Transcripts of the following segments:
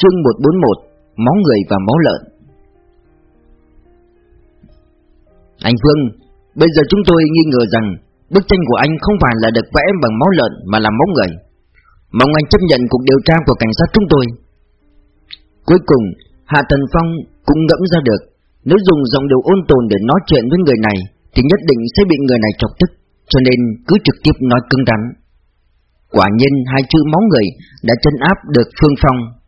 Chương 141 Máu người và máu lợn Anh Phương, bây giờ chúng tôi nghi ngờ rằng bức tranh của anh không phải là được vẽ bằng máu lợn mà là máu người. Mong anh chấp nhận cuộc điều tra của cảnh sát chúng tôi. Cuối cùng, Hạ Tần Phong cũng ngẫm ra được, nếu dùng giọng điều ôn tồn để nói chuyện với người này, thì nhất định sẽ bị người này chọc tức, cho nên cứ trực tiếp nói cứng rắn. Quả nhiên hai chữ máu người đã chân áp được Phương Phong.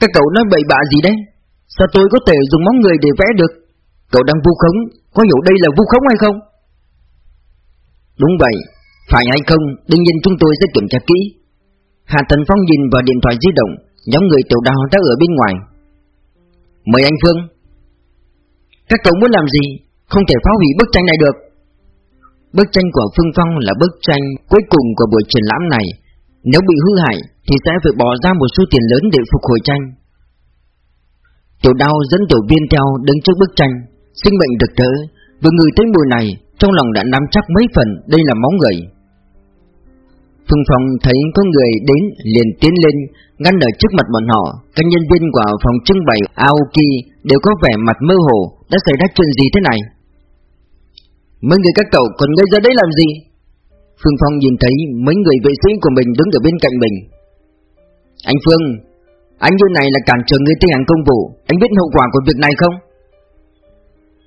Các cậu nói bậy bạ gì đấy? Sao tôi có thể dùng máu người để vẽ được? Cậu đang vu khống, có hiểu đây là vu khống hay không? Đúng vậy, phải hay không, đương nhiên chúng tôi sẽ kiểm tra kỹ. Hạ Tần Phong nhìn vào điện thoại di động, nhóm người tiểu đào đã ở bên ngoài. Mời anh Phương. Các cậu muốn làm gì? Không thể phá hủy bức tranh này được. Bức tranh của Phương Phong là bức tranh cuối cùng của buổi triển lãm này. Nếu bị hư hại thì sẽ phải bỏ ra một số tiền lớn để phục hồi tranh. Tiểu đao dẫn tiểu viên theo đứng trước bức tranh, sinh mệnh được thở, vừa người thấy mùi này, trong lòng đã nắm chắc mấy phần đây là máu người. Phương Phong thấy có người đến liền tiến lên ngăn ở trước mặt bọn họ. Các nhân viên của phòng trưng bày Aoki đều có vẻ mặt mơ hồ. Đã xảy ra chuyện gì thế này? Mấy người các cậu còn ngây ra đấy làm gì? Phương Phong nhìn thấy mấy người vệ sĩ của mình đứng ở bên cạnh mình. Anh Phương, anh như này là cản trở người thi hành công vụ. Anh biết hậu quả của việc này không?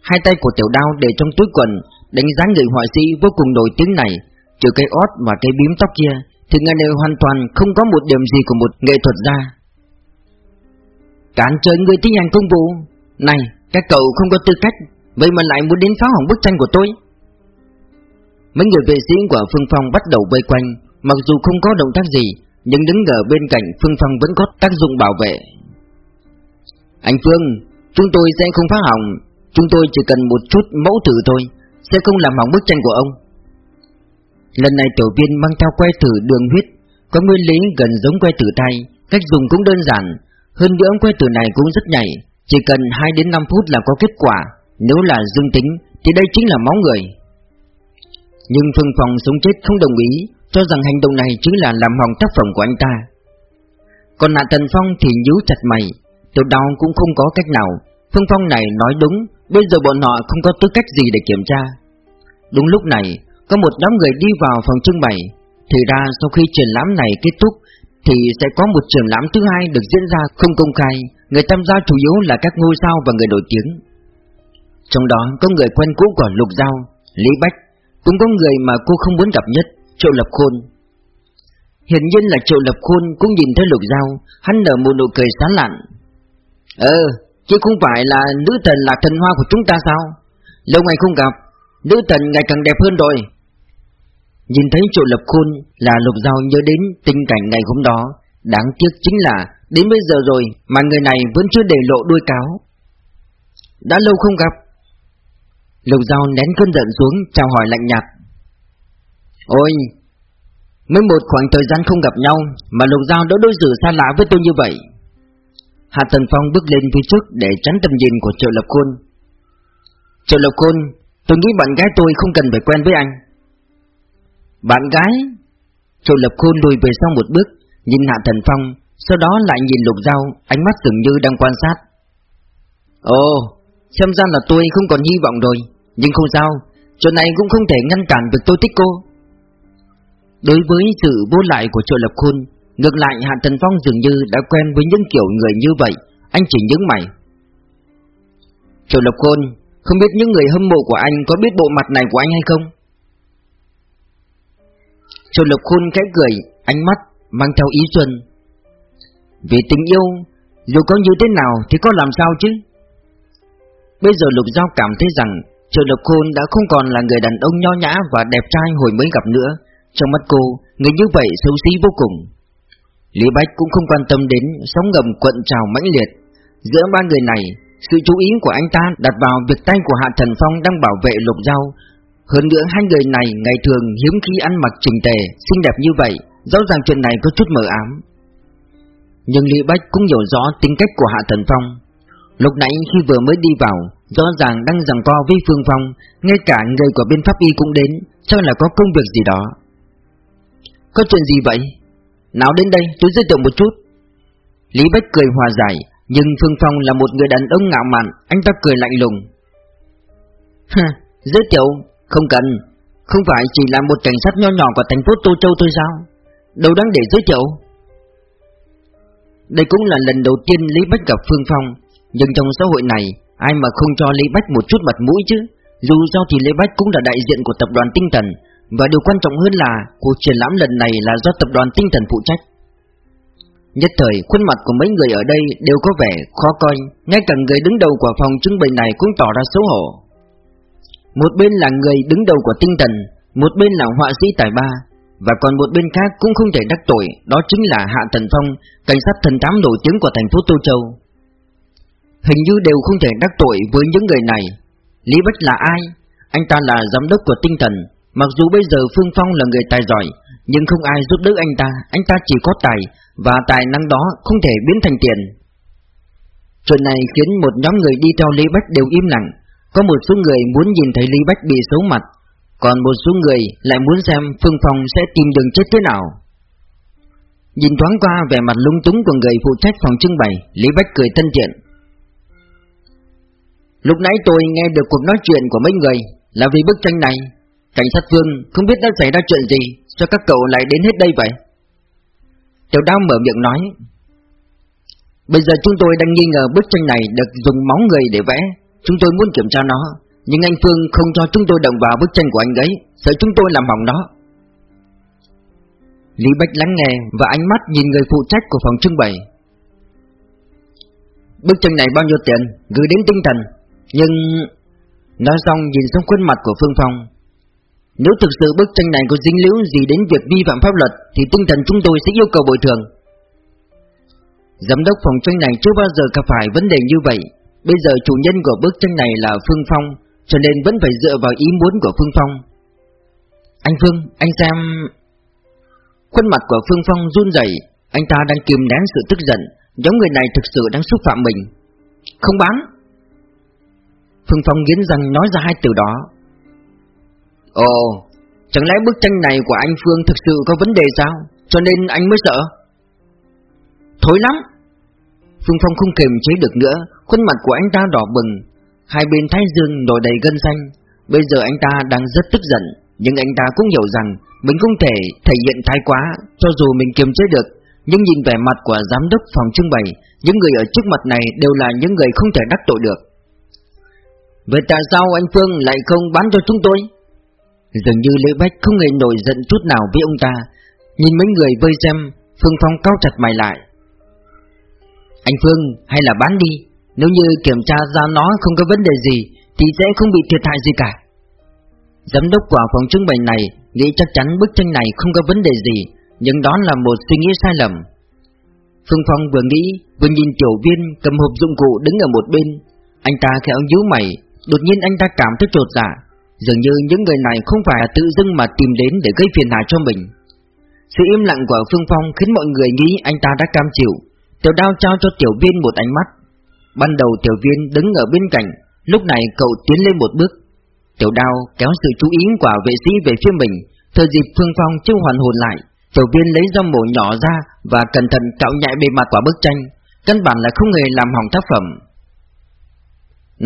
Hai tay của tiểu đao để trong túi quần, đánh giá người họa sĩ vô cùng nổi tiếng này, trừ cái ót và cái bím tóc kia, thì người này hoàn toàn không có một điểm gì của một nghệ thuật gia. Cản trở người thi hành công vụ? Này, các cậu không có tư cách, vậy mà lại muốn đến phá hỏng bức tranh của tôi? Mấy người vệ sĩ của Phương Phong bắt đầu vây quanh, mặc dù không có động tác gì, nhưng đứng ở bên cạnh Phương Phong vẫn có tác dụng bảo vệ. Anh Phương, chúng tôi sẽ không phá hỏng, chúng tôi chỉ cần một chút mẫu thử thôi, sẽ không làm hỏng bức tranh của ông. Lần này tiểu viên mang theo que thử đường huyết, có nguyên lý gần giống que thử tay cách dùng cũng đơn giản, hơn nữa que thử này cũng rất nhạy, chỉ cần 2 đến 5 phút là có kết quả, nếu là dương tính thì đây chính là máu người. Nhưng Phương Phong sống chết không đồng ý, cho rằng hành động này chính là làm hỏng tác phẩm của anh ta. Còn Hạ Tần Phong thì nhíu chặt mày, tiểu đau cũng không có cách nào. Phương Phong này nói đúng, bây giờ bọn họ không có tư cách gì để kiểm tra. Đúng lúc này, có một nhóm người đi vào phòng trưng bày. Thì ra sau khi triển lãm này kết thúc, thì sẽ có một triển lãm thứ hai được diễn ra không công khai. Người tham gia chủ yếu là các ngôi sao và người nổi tiếng. Trong đó có người quen cũ của Lục Giao, Lý Bách, cũng có người mà cô không muốn gặp nhất, Triệu Lập Khôn. Hiển nhiên là Triệu Lập Khôn cũng nhìn thấy Lục Giao, hắn nở một nụ cười sán lạn. Ờ, chứ không phải là nữ thần là thần hoa của chúng ta sao? Lâu ngày không gặp, nữ thần ngày càng đẹp hơn rồi. Nhìn thấy Triệu Lập Khôn là Lục Giao nhớ đến tình cảnh ngày hôm đó, đáng tiếc chính là đến bây giờ rồi mà người này vẫn chưa để lộ đuôi cáo. Đã lâu không gặp, Lục Giao nén cơn giận xuống, chào hỏi lạnh nhạt. Ôi, Mới một khoảng thời gian không gặp nhau Mà Lục Giao đã đối xử xa lạ với tôi như vậy. Hạ Tần Phong bước lên phía trước Để tránh tầm nhìn của Triệu Lập Khôn. Triệu Lập Khôn, Tôi nghĩ bạn gái tôi không cần phải quen với anh. Bạn gái? Triệu Lập Khôn lùi về sau một bước, Nhìn Hạ Tần Phong, Sau đó lại nhìn Lục Giao, Ánh mắt dường như đang quan sát. Ồ, Xem ra là tôi không còn hy vọng rồi nhưng không sao, chuyện này cũng không thể ngăn cản được tôi thích cô. Đối với sự vô lại của Triệu Lập Khôn, ngược lại Hạ Tần Phong dường như đã quen với những kiểu người như vậy, anh chỉ nhướng mày. Triệu Lập Khôn, không biết những người hâm mộ của anh có biết bộ mặt này của anh hay không? Triệu Lập Khôn khẽ cười, ánh mắt mang theo ý xuân. Vì tình yêu, dù có như thế nào thì có làm sao chứ? Bây giờ Lục Giao cảm thấy rằng Triệu Lập Khôn đã không còn là người đàn ông nho nhã và đẹp trai hồi mới gặp nữa. Trong mắt cô, người như vậy xấu xí vô cùng. Lý Bách cũng không quan tâm đến sóng ngầm quận trào mãnh liệt. Giữa ba người này, sự chú ý của anh ta đặt vào việc tay của Hạ Thần Phong đang bảo vệ lục dao. Hơn nữa hai người này ngày thường hiếm khi ăn mặc chỉnh tề, xinh đẹp như vậy, rõ ràng chuyện này có chút mờ ám. Nhưng Lý Bách cũng hiểu rõ tính cách của Hạ Thần Phong. Lúc nãy khi vừa mới đi vào, Rõ ràng đang giằng co với Phương Phong Ngay cả người của bên pháp y cũng đến Chắc là có công việc gì đó. Có chuyện gì vậy? Nào đến đây tôi giới thiệu một chút. Lý Bách cười hòa giải Nhưng Phương Phong là một người đàn ông ngạo mạn Anh ta cười lạnh lùng. Giới thiệu Không cần. Không phải chỉ là một cảnh sát nho nhỏ của thành phố Tô Châu thôi sao? Đâu đáng để giới thiệu? Đây cũng là lần đầu tiên Lý Bách gặp Phương Phong. Nhưng trong xã hội này, Ai mà không cho Lê Bách một chút mặt mũi chứ? Dù sao thì Lê Bách cũng là đại diện của tập đoàn Tinh Thần. Và điều quan trọng hơn là, Cuộc triển lãm lần này là do tập đoàn Tinh Thần phụ trách. Nhất thời, khuôn mặt của mấy người ở đây đều có vẻ khó coi. Ngay cả người đứng đầu của phòng trưng bày này cũng tỏ ra xấu hổ. Một bên là người đứng đầu của tinh thần, Một bên là họa sĩ tài ba. Và còn một bên khác cũng không thể đắc tội, Đó chính là Hạ Thần Phong, Cảnh sát thần thám nổi tiếng của thành phố Tô Châu. Hình như đều không thể đắc tội với những người này. Lý Bách là ai? Anh ta là giám đốc của tinh thần. Mặc dù bây giờ Phương Phong là người tài giỏi, Nhưng không ai giúp đỡ anh ta. Anh ta chỉ có tài, Và tài năng đó không thể biến thành tiền. Chuyện này khiến một nhóm người đi theo Lý Bách đều im lặng. Có một số người muốn nhìn thấy Lý Bách bị xấu mặt, Còn một số người lại muốn xem Phương Phong sẽ tìm đường chết thế nào. Nhìn thoáng qua vẻ mặt lung túng của người phụ trách phòng trưng bày, Lý Bách cười thân thiện. Lúc nãy tôi nghe được cuộc nói chuyện của mấy người Là vì bức tranh này. Cảnh sát Phương không biết đã xảy ra chuyện gì, Sao các cậu lại đến hết đây vậy? Tiểu đao mở miệng nói, Bây giờ chúng tôi đang nghi ngờ bức tranh này Được dùng máu người để vẽ. Chúng tôi muốn kiểm tra nó, Nhưng anh Phương không cho chúng tôi động vào bức tranh của anh ấy, Sợ chúng tôi làm hỏng nó. Lý Bách lắng nghe Và ánh mắt nhìn người phụ trách của phòng trưng bày. Bức tranh này bao nhiêu tiền? Gửi đến tinh thần. Nhưng Nói xong nhìn xuống khuôn mặt của Phương Phong Nếu thực sự bức tranh này có dính líu gì đến việc vi phạm pháp luật Thì tinh thần chúng tôi sẽ yêu cầu bồi thường. Giám đốc phòng tranh này chưa bao giờ gặp phải vấn đề như vậy. Bây giờ chủ nhân của bức tranh này là Phương Phong Cho nên vẫn phải dựa vào ý muốn của Phương Phong. Anh Phương, anh xem... Khuôn mặt của Phương Phong run rẩy, Anh ta đang kìm nén sự tức giận. Giống người này thực sự đang xúc phạm mình. Không bán. Phương Phong nghiến răng nói ra hai từ đó. Ồ Chẳng lẽ bức tranh này của anh Phương thực sự có vấn đề sao? Cho nên anh mới sợ. Thối lắm. Phương Phong không kềm chế được nữa Khuôn mặt của anh ta đỏ bừng Hai bên thái dương nổi đầy gân xanh. Bây giờ anh ta đang rất tức giận Nhưng anh ta cũng hiểu rằng Mình không thể thể hiện thái quá Cho dù mình kiềm chế được. Nhưng nhìn vẻ mặt của giám đốc phòng trưng bày Những người ở trước mặt này đều là những người không thể đắc tội được Vậy tại sao anh Phương lại không bán cho chúng tôi? Dường như Lê Bách không hề nổi giận chút nào với ông ta. Nhìn mấy người vây xem, Phương Phong cao chặt mày lại. Anh Phương, hay là bán đi. Nếu như kiểm tra ra nó không có vấn đề gì, Thì sẽ không bị thiệt hại gì cả. Giám đốc của phòng trưng bày này Nghĩ chắc chắn bức tranh này không có vấn đề gì, Nhưng đó là một suy nghĩ sai lầm. Phương Phong vừa nghĩ, Vừa nhìn tiểu viên cầm hộp dụng cụ đứng ở một bên. Anh ta khéo nhíu mày Đột nhiên anh ta cảm thấy trột dạ. Dường như những người này không phải là tự dưng mà tìm đến để gây phiền hà cho mình. Sự im lặng của Phương Phong khiến mọi người nghĩ anh ta đã cam chịu. Tiểu đao trao cho tiểu viên một ánh mắt. Ban đầu tiểu viên đứng ở bên cạnh, Lúc này cậu tiến lên một bước. Tiểu đao kéo sự chú ý của vệ sĩ về phía mình. Thời dịp Phương Phong chưa hoàn hồn lại, Tiểu viên lấy dao mổ nhỏ ra Và cẩn thận cạo nhại bề mặt quả bức tranh. Căn bản là không hề làm hỏng tác phẩm.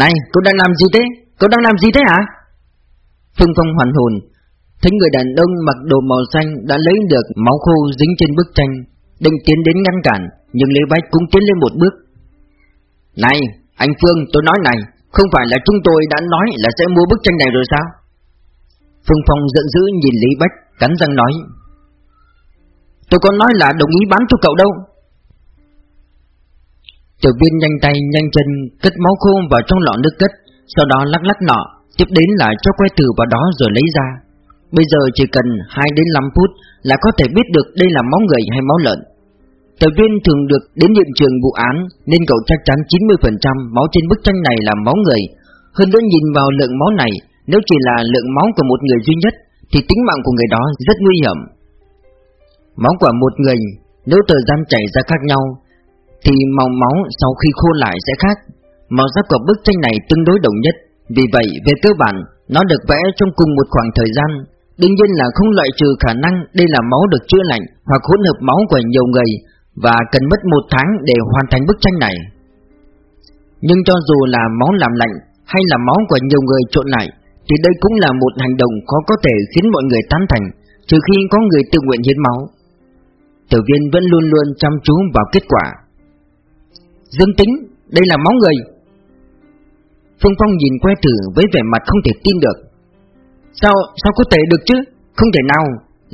Này, cậu đang làm gì thế? Cậu đang làm gì thế hả? Phương Phong hoàn hồn. Thấy người đàn ông mặc đồ màu xanh đã lấy được máu khô dính trên bức tranh Định tiến đến ngăn cản Nhưng Lê Bách cũng tiến lên một bước. Này, anh Phương tôi nói này Không phải là chúng tôi đã nói là sẽ mua bức tranh này rồi sao? Phương Phong giận dữ nhìn Lý Bách Cắn răng nói. Tôi có nói là đồng ý bán cho cậu đâu. Tiểu viên nhanh tay, nhanh chân, Cất máu khô vào trong lọ nước cất, Sau đó lắc lắc nọ, Tiếp đến là cho que từ vào đó rồi lấy ra. Bây giờ chỉ cần 2 đến 5 phút Là có thể biết được đây là máu người hay máu lợn. Tiểu viên thường được đến hiện trường vụ án, Nên cậu chắc chắn 90% máu trên bức tranh này là máu người. Hơn nữa nhìn vào lượng máu này, Nếu chỉ là lượng máu của một người duy nhất, Thì tính mạng của người đó rất nguy hiểm. Máu của một người, Nếu thời gian chảy ra khác nhau thì màu máu sau khi khô lại sẽ khác. Màu sắc của bức tranh này tương đối đồng nhất, Vì vậy về cơ bản, Nó được vẽ trong cùng một khoảng thời gian. Đương nhiên là không loại trừ khả năng Đây là máu được chữa lạnh Hoặc hỗn hợp máu của nhiều người Và cần mất một tháng để hoàn thành bức tranh này. Nhưng cho dù là máu làm lạnh Hay là máu của nhiều người trộn lại, Thì đây cũng là một hành động khó có thể khiến mọi người tán thành, Trừ khi có người tự nguyện hiến máu. Tiểu viên vẫn luôn luôn chăm chú vào kết quả. Dương tính, đây là máu người. Phương Phong nhìn que thử với vẻ mặt không thể tin được. Sao, sao có thể được chứ? Không thể nào,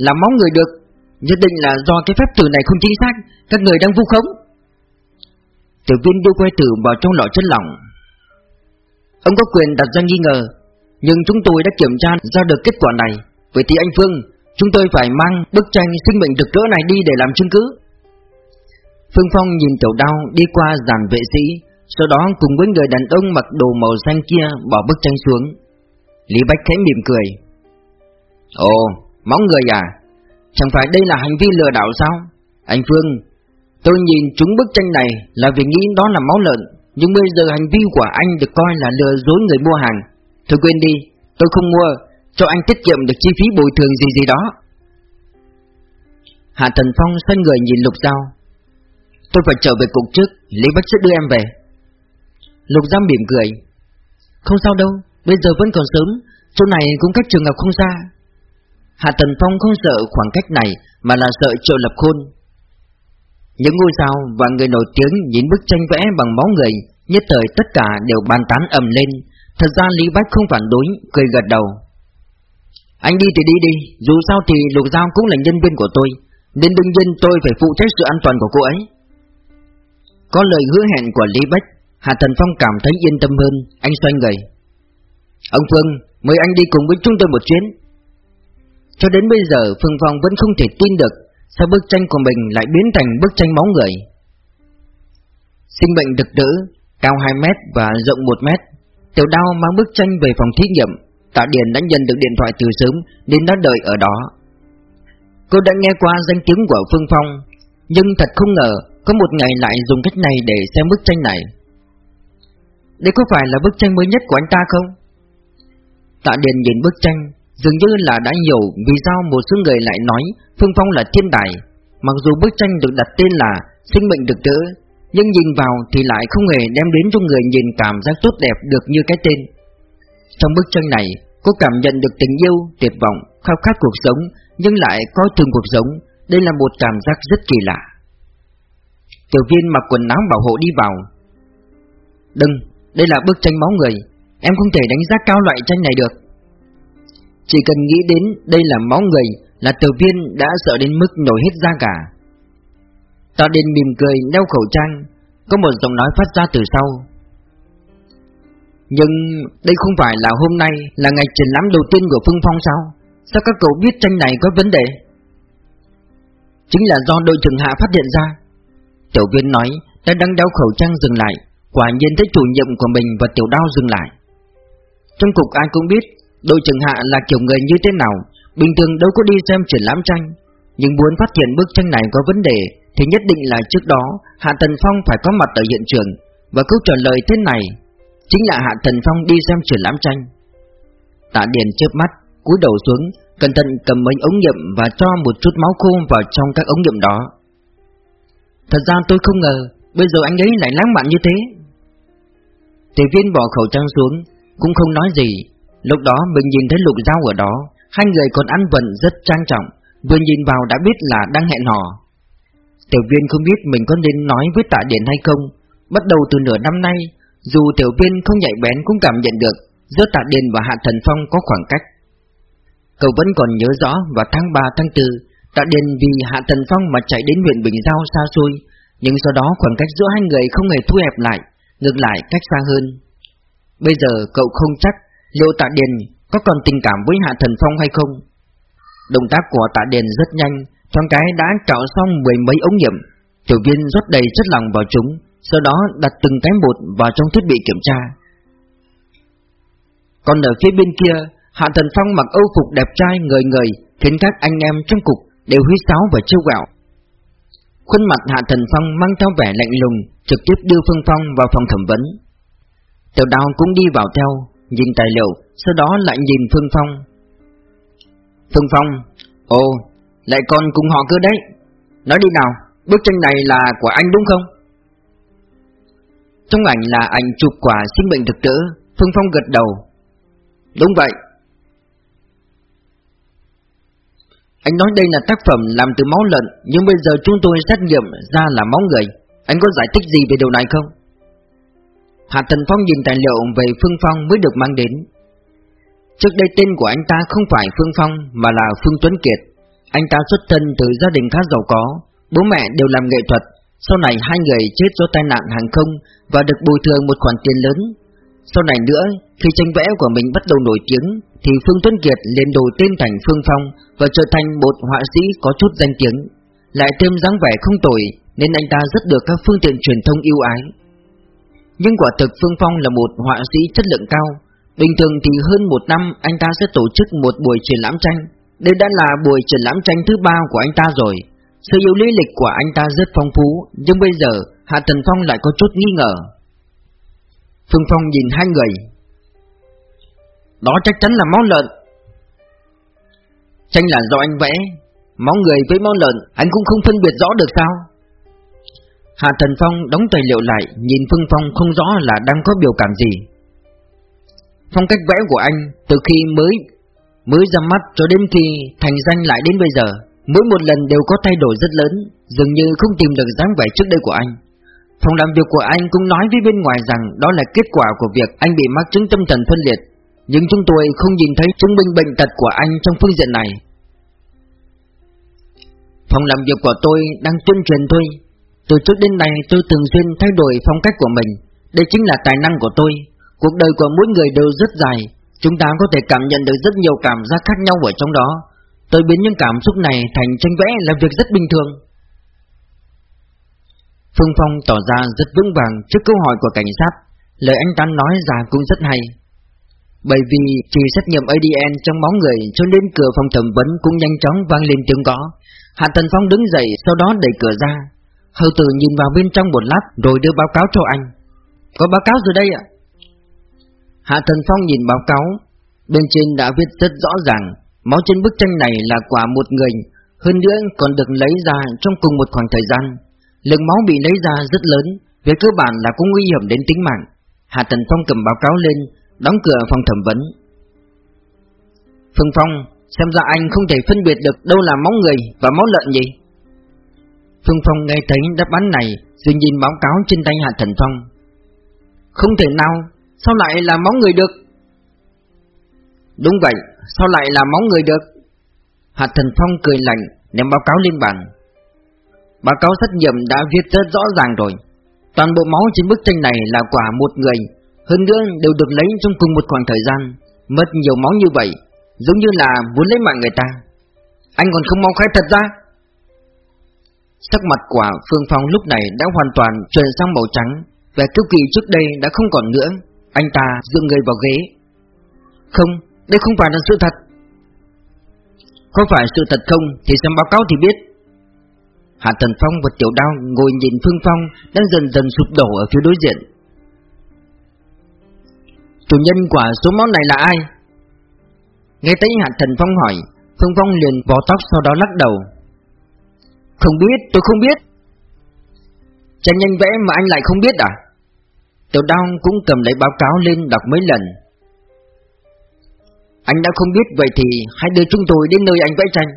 là máu người được. Nhất định là do cái phép thử này không chính xác. Các người đang vu khống. Tiểu viên đưa que thử vào trong lọ chất lỏng. Ông có quyền đặt ra nghi ngờ Nhưng chúng tôi đã kiểm tra ra được kết quả này. Vậy thì anh Phương Chúng tôi phải mang bức tranh sinh mệnh rực rỡ này đi để làm chứng cứ. Phương Phong nhìn tiểu đao đi qua dàn vệ sĩ Sau đó cùng với người đàn ông mặc đồ màu xanh kia bỏ bức tranh xuống. Lý Bách khẽ mỉm cười. Ồ, máu người à? Chẳng phải đây là hành vi lừa đảo sao? Anh Phương Tôi nhìn chúng bức tranh này là vì nghĩ đó là máu lợn Nhưng bây giờ hành vi của anh được coi là lừa dối người mua hàng. Thôi quên đi Tôi không mua Cho anh tiết kiệm được chi phí bồi thường gì gì đó. Hạ Thần Phong xoay người nhìn Lục Giao. Tôi phải trở về cục trước Lý Bách sẽ đưa em về. Lục Giang mỉm cười. Không sao đâu, Bây giờ vẫn còn sớm, Chỗ này cũng cách trường học không xa. Hạ Tần Phong không sợ khoảng cách này, Mà là sợ triệu lập khôn. Những ngôi sao và người nổi tiếng Nhìn bức tranh vẽ bằng máu người, Nhất thời tất cả đều bàn tán ầm lên. Thật ra Lý Bách không phản đối, Cười gật đầu. Anh đi thì đi đi, Dù sao thì Lục Giao cũng là nhân viên của tôi. Nên đương nhiên tôi phải phụ trách sự an toàn của cô ấy. Có lời hứa hẹn của Lý Bách Hạ Thần Phong cảm thấy yên tâm hơn. Anh xoay người. Ông Phương Mời anh đi cùng với chúng tôi một chuyến. Cho đến bây giờ Phương Phong vẫn không thể tin được Sao bức tranh của mình lại biến thành bức tranh máu người. Sinh bệnh đực đỡ, Cao 2 mét và rộng 1 mét. Tiểu đao mang bức tranh về phòng thí nghiệm. Tạ Điền đã nhận được điện thoại từ sớm Nên đã đợi ở đó. Cô đã nghe qua danh tiếng của Phương Phong Nhưng thật không ngờ có một ngày lại dùng cách này để xem bức tranh này Đây có phải là bức tranh mới nhất của anh ta không? Tạ Điền nhìn bức tranh, dường như là đã hiểu vì sao một số người lại nói Phương Phong là thiên tài. Mặc dù bức tranh được đặt tên là sinh mệnh được đỡ, nhưng nhìn vào thì lại không hề đem đến cho người nhìn cảm giác tốt đẹp được như cái tên. Trong bức tranh này, cô cảm nhận được tình yêu, tuyệt vọng, khao khát cuộc sống, nhưng lại coi thường cuộc sống. Đây là một cảm giác rất kỳ lạ. Tiểu viên mặc quần áo bảo hộ đi vào. Đừng, đây là bức tranh máu người, Em không thể đánh giá cao loại tranh này được. Chỉ cần nghĩ đến đây là máu người Là tiểu viên đã sợ đến mức nổi hết da cả. Tạ Điền mỉm cười đeo khẩu trang Có một giọng nói phát ra từ sau. Nhưng đây không phải là hôm nay Là ngày triển lãm đầu tiên của Phương Phong sao? Sao các cậu biết tranh này có vấn đề? Chính là do đội trưởng hạ phát hiện ra. Tiểu viên nói, Đã đang đeo khẩu trang dừng lại, Quả nhiên thấy chủ nhiệm của mình và tiểu đao dừng lại. Trong cục ai cũng biết, Đội trưởng Hạ là kiểu người như thế nào, Bình thường đâu có đi xem triển lãm tranh. Nhưng muốn phát hiện bức tranh này có vấn đề, Thì nhất định là trước đó, Hạ Tần Phong phải có mặt ở hiện trường. Và câu trả lời thế này, Chính là Hạ Tần Phong đi xem triển lãm tranh. Tạ Điền chớp mắt, cúi đầu xuống, Cẩn thận cầm mấy ống nghiệm Và cho một chút máu khô vào trong các ống nghiệm đó. Thật ra tôi không ngờ Bây giờ anh ấy lại lãng mạn như thế tiểu viên bỏ khẩu trang xuống cũng không nói gì. Lúc đó mình nhìn thấy lục dao ở đó, hai người còn ăn vận rất trang trọng, vừa nhìn vào đã biết là đang hẹn hò. Tiểu viên không biết mình có nên nói với tạ điển hay không. Bắt đầu từ nửa năm nay, dù tiểu viên không nhạy bén cũng cảm nhận được giữa tạ điển và hạ thần phong có khoảng cách. Cậu vẫn còn nhớ rõ vào tháng 3 tháng 4, tạ Điền vì hạ thần phong mà chạy đến huyện Bình Giao xa xôi, nhưng sau đó khoảng cách giữa hai người không hề thu hẹp lại, ngược lại cách xa hơn. Bây giờ cậu không chắc liệu tạ điền có còn tình cảm với Hạ Thần Phong hay không. Động tác của tạ điền rất nhanh, thoáng cái đã cạo xong mười mấy ống nghiệm. Tiểu viên rót đầy chất lỏng vào chúng, sau đó đặt từng cái bột vào trong thiết bị kiểm tra. Còn ở phía bên kia, Hạ Thần Phong mặc âu phục đẹp trai người người, khiến các anh em trong cục đều huyết sáo và trêu gạo. Khuôn mặt Hạ Thần Phong mang theo vẻ lạnh lùng, trực tiếp đưa Phương Phong vào phòng thẩm vấn. Tiểu đào cũng đi vào theo Nhìn tài liệu Sau đó lại nhìn Phương Phong Phương Phong Ồ Lại còn cùng họ cơ đấy Nói đi nào bức tranh này là của anh đúng không? Trong ảnh là ảnh chụp quả sinh mệnh thực tử Phương Phong gật đầu Đúng vậy Anh nói đây là tác phẩm làm từ máu lợn, Nhưng bây giờ chúng tôi xét nghiệm ra là máu người. Anh có giải thích gì về điều này không? Hạ Thần Phong nhìn tài liệu về Phương Phong mới được mang đến. Trước đây tên của anh ta không phải Phương Phong, mà là Phương Tuấn Kiệt. Anh ta xuất thân từ gia đình khá giàu có, Bố mẹ đều làm nghệ thuật. Sau này hai người chết do tai nạn hàng không Và được bồi thường một khoản tiền lớn. Sau này nữa, Khi tranh vẽ của mình bắt đầu nổi tiếng, Thì Phương Tuấn Kiệt liền đổi tên thành Phương Phong Và trở thành một họa sĩ có chút danh tiếng. Lại thêm dáng vẻ không tồi, Nên anh ta rất được các phương tiện truyền thông yêu ái. Nhưng quả thực Phương Phong là một họa sĩ chất lượng cao. Bình thường thì hơn một năm, anh ta sẽ tổ chức một buổi triển lãm tranh. Đây đã là buổi triển lãm tranh thứ ba của anh ta rồi. Sự yêu lý lịch của anh ta rất phong phú, Nhưng bây giờ, Hạ Tần Phong lại có chút nghi ngờ. Phương Phong nhìn hai người. Đó chắc chắn là máu lợn. Tranh là do anh vẽ. Máu người với máu lợn, Anh cũng không phân biệt rõ được sao? Hạ Thần Phong đóng tài liệu lại, Nhìn Phương Phong không rõ là đang có biểu cảm gì. Phong cách vẽ của anh Từ khi mới Mới ra mắt cho đến khi thành danh lại đến bây giờ, Mỗi một lần đều có thay đổi rất lớn, Dường như không tìm được dáng vẻ trước đây của anh. Phòng làm việc của anh cũng nói với bên ngoài rằng Đó là kết quả của việc anh bị mắc chứng tâm thần phân liệt. Nhưng chúng tôi không nhìn thấy chứng minh bệnh tật của anh trong phương diện này. Phòng làm việc của tôi đang tuyên truyền thôi. Từ trước đến nay tôi thường xuyên thay đổi phong cách của mình. Đây chính là tài năng của tôi. Cuộc đời của mỗi người đều rất dài. Chúng ta có thể cảm nhận được rất nhiều cảm giác khác nhau ở trong đó. Tôi biến những cảm xúc này thành tranh vẽ là việc rất bình thường. Phương Phong tỏ ra rất vững vàng trước câu hỏi của cảnh sát. Lời anh ta nói ra cũng rất hay. Bởi vì chỉ xét nghiệm ADN trong máu người cho nên cửa phòng thẩm vấn cũng nhanh chóng vang lên tiếng gõ. Hạ Tần Phong đứng dậy sau đó đẩy cửa ra. Hầu tử nhìn vào bên trong một lát rồi đưa báo cáo cho anh. Có báo cáo rồi đây ạ. Hạ Thần Phong nhìn báo cáo, bên trên đã viết rất rõ ràng, máu trên bức tranh này là quả một người, hơn nữa còn được lấy ra trong cùng một khoảng thời gian. Lượng máu bị lấy ra rất lớn, về cơ bản là cũng nguy hiểm đến tính mạng. Hạ Tần Phong cầm báo cáo lên, đóng cửa phòng thẩm vấn. Phương Phong, xem ra anh không thể phân biệt được đâu là máu người và máu lợn gì. Phương Phong nghe thấy đáp án này, rồi nhìn báo cáo trên tay Hạ Thần Phong. Không thể nào, Sao lại là máu người được Đúng vậy Sao lại là máu người được Hạ thần phong cười lạnh Ném báo cáo lên bàn Báo cáo xét nghiệm đã viết rất rõ ràng rồi. Toàn bộ máu trên bức tranh này là quả một người Hơn nữa đều được lấy trong cùng một khoảng thời gian. Mất nhiều máu như vậy Giống như là muốn lấy mạng người ta. Anh còn không mau khai thật ra? Sắc mặt quả Phương Phong lúc này đã hoàn toàn chuyển sang màu trắng. Vẻ kiêu kỳ trước đây đã không còn nữa. Anh ta dựa người vào ghế. Không, đây không phải là sự thật. Có phải sự thật không Thì xem báo cáo thì biết. Hạ Thần Phong và Tiểu Đao ngồi nhìn Phương Phong Đang dần dần sụp đổ ở phía đối diện. Chủ nhân của số món này là ai? Nghe thấy Hạ Thần Phong hỏi Phương Phong liền bỏ tóc sau đó lắc đầu. Không biết, tôi không biết. Tranh nhanh vẽ mà anh lại không biết à? Tiểu Đao cũng cầm lấy báo cáo lên đọc mấy lần. Anh đã không biết vậy thì hãy đưa chúng tôi đến nơi anh vẽ tranh.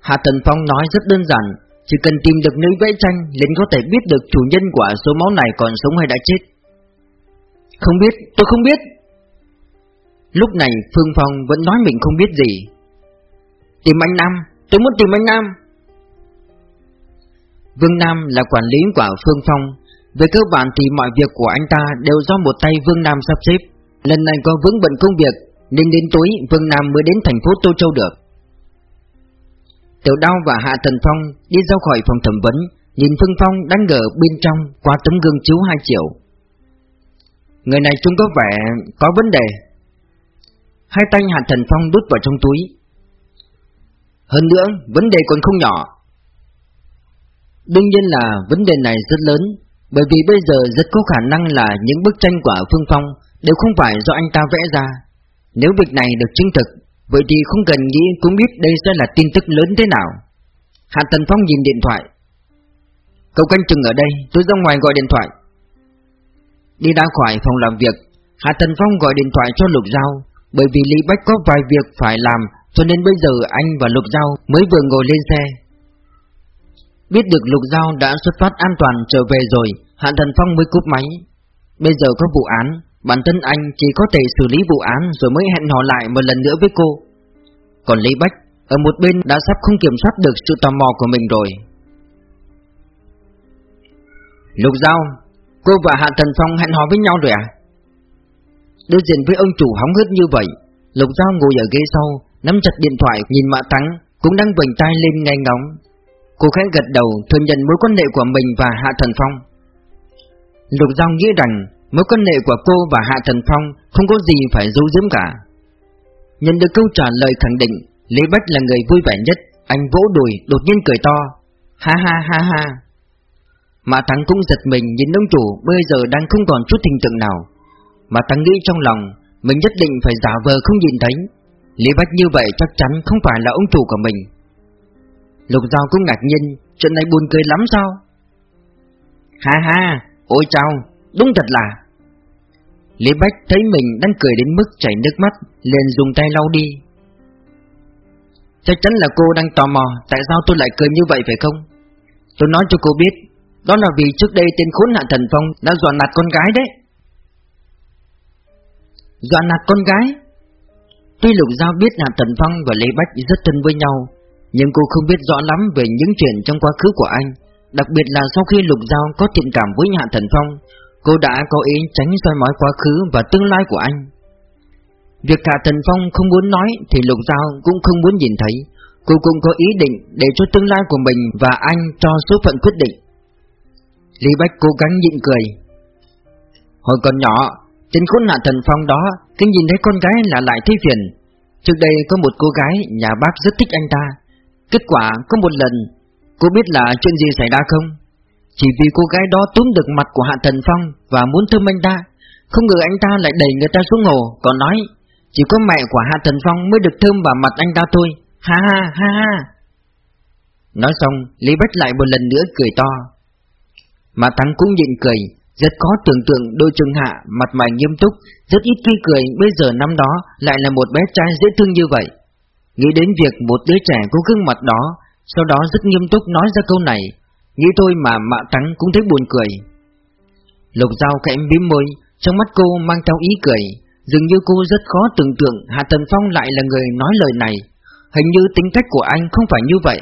Hạ Thần Phong nói rất đơn giản. Chỉ cần tìm được nơi vẽ tranh liền có thể biết được chủ nhân của số máu này còn sống hay đã chết. Không biết, tôi không biết. Lúc này Phương Phong vẫn nói mình không biết gì. Tìm anh Nam, tôi muốn tìm anh Nam. Vương Nam là quản lý của Phương Phong. Về cơ bản thì mọi việc của anh ta đều do một tay Vương Nam sắp xếp. Lần này có vướng bận công việc Nên đến tối Vương Nam mới đến thành phố Tô Châu được. Tiểu Đao và Hạ Thần Phong đi ra khỏi phòng thẩm vấn Nhìn Phương Phong đang ở bên trong qua tấm gương chiếu hai triệu Người này trông có vẻ có vấn đề. Hai tay Hạ Thần Phong đút vào trong túi. Hơn nữa vấn đề còn không nhỏ. Đương nhiên là vấn đề này rất lớn bởi vì bây giờ rất có khả năng là những bức tranh của Phương Phong đều không phải do anh ta vẽ ra. Nếu việc này được chứng thực, vậy thì không cần nghĩ, cũng biết đây sẽ là tin tức lớn thế nào. Hạ Tần Phong nhìn điện thoại. Cậu canh chừng ở đây, Tôi ra ngoài gọi điện thoại Đi ra khỏi phòng làm việc Hạ Tần Phong gọi điện thoại cho Lục Giao, Bởi vì Lý Bách có vài việc phải làm, Cho nên bây giờ anh và Lục Giao mới vừa ngồi lên xe Biết được Lục Giao đã xuất phát an toàn trở về rồi Hạ Thần Phong mới cúp máy Bây giờ có vụ án Bản thân anh chỉ có thể xử lý vụ án Rồi mới hẹn hò lại một lần nữa với cô. Còn Lý Bách Ở một bên đã sắp không kiểm soát được sự tò mò của mình rồi. Lục Giao, Cô và Hạ Thần Phong hẹn hò với nhau rồi à? Đối diện với ông chủ hóng hớt như vậy, Lục Giao ngồi ở ghế sau, Nắm chặt điện thoại, nhìn Mã Thắng, Cũng đang vành tay lên ngay ngóng. Cô khẽ gật đầu, thừa nhận mối quan hệ của mình và Hạ Thần Phong. Lục Giao nghĩ rằng Mối quan hệ của cô và Hạ Thần Phong Không có gì phải giấu giếm cả. Nhận được câu trả lời khẳng định, Lý Bách là người vui vẻ nhất, Anh vỗ đùi, đột nhiên cười to. Ha ha ha ha. Mã Thắng cũng giật mình nhìn ông chủ, Bây giờ đang không còn chút hình tượng nào. Mà Thắng nghĩ trong lòng, Mình nhất định phải giả vờ không nhìn thấy. Lý Bách như vậy chắc chắn không phải là ông chủ của mình. Lục Giao cũng ngạc nhiên, Chuyện này buồn cười lắm sao? Ha ha, Ôi chào Đúng thật là. Lý Bách thấy mình đang cười đến mức chảy nước mắt, liền dùng tay lau đi. Chắc chắn là cô đang tò mò Tại sao tôi lại cười như vậy phải không? Tôi nói cho cô biết, Đó là vì trước đây tên khốn hạ thần phong Đã dọa nạt con gái đấy. Dọa nạt con gái? Tuy Lục Giao biết Hạ Thần Phong và Lê Bách rất thân với nhau, Nhưng cô không biết rõ lắm về những chuyện trong quá khứ của anh, Đặc biệt là sau khi Lục Giao có thiện cảm với Hạ Thần Phong Cô đã có ý tránh soi mói quá khứ và tương lai của anh. Việc cả Thần Phong không muốn nói thì Lục Giao cũng không muốn nhìn thấy. Cô cũng có ý định để cho tương lai của mình và anh cho số phận quyết định. Lý Bách cố gắng nhịn cười. Hồi còn nhỏ, trên khuôn nạn thần phong đó Khi nhìn thấy con gái là lại thấy phiền. Trước đây có một cô gái nhà bác rất thích anh ta. Kết quả có một lần Cô biết là chuyện gì xảy ra không? Chỉ vì cô gái đó túm được mặt của Hạ Thần Phong Và muốn thơm anh ta, Không ngờ anh ta lại đẩy người ta xuống hồ, Còn nói, Chỉ có mẹ của Hạ Thần Phong mới được thơm vào mặt anh ta thôi. Ha ha ha ha. Nói xong, Lý Bách lại một lần nữa cười to. Mà Thắng cũng nhịn cười, Rất khó tưởng tượng đôi trường hạ Mặt mày nghiêm túc, Rất ít khi cười, Bây giờ năm đó lại là một bé trai dễ thương như vậy. Nghĩ đến việc một đứa trẻ có gương mặt đó, Sau đó rất nghiêm túc nói ra câu này Nghĩ thôi mà mạ tắng cũng thấy buồn cười. Lục dao khẽ bím môi, Trong mắt cô mang theo ý cười. Dường như cô rất khó tưởng tượng Hạ Tần Phong lại là người nói lời này. Hình như tính cách của anh không phải như vậy.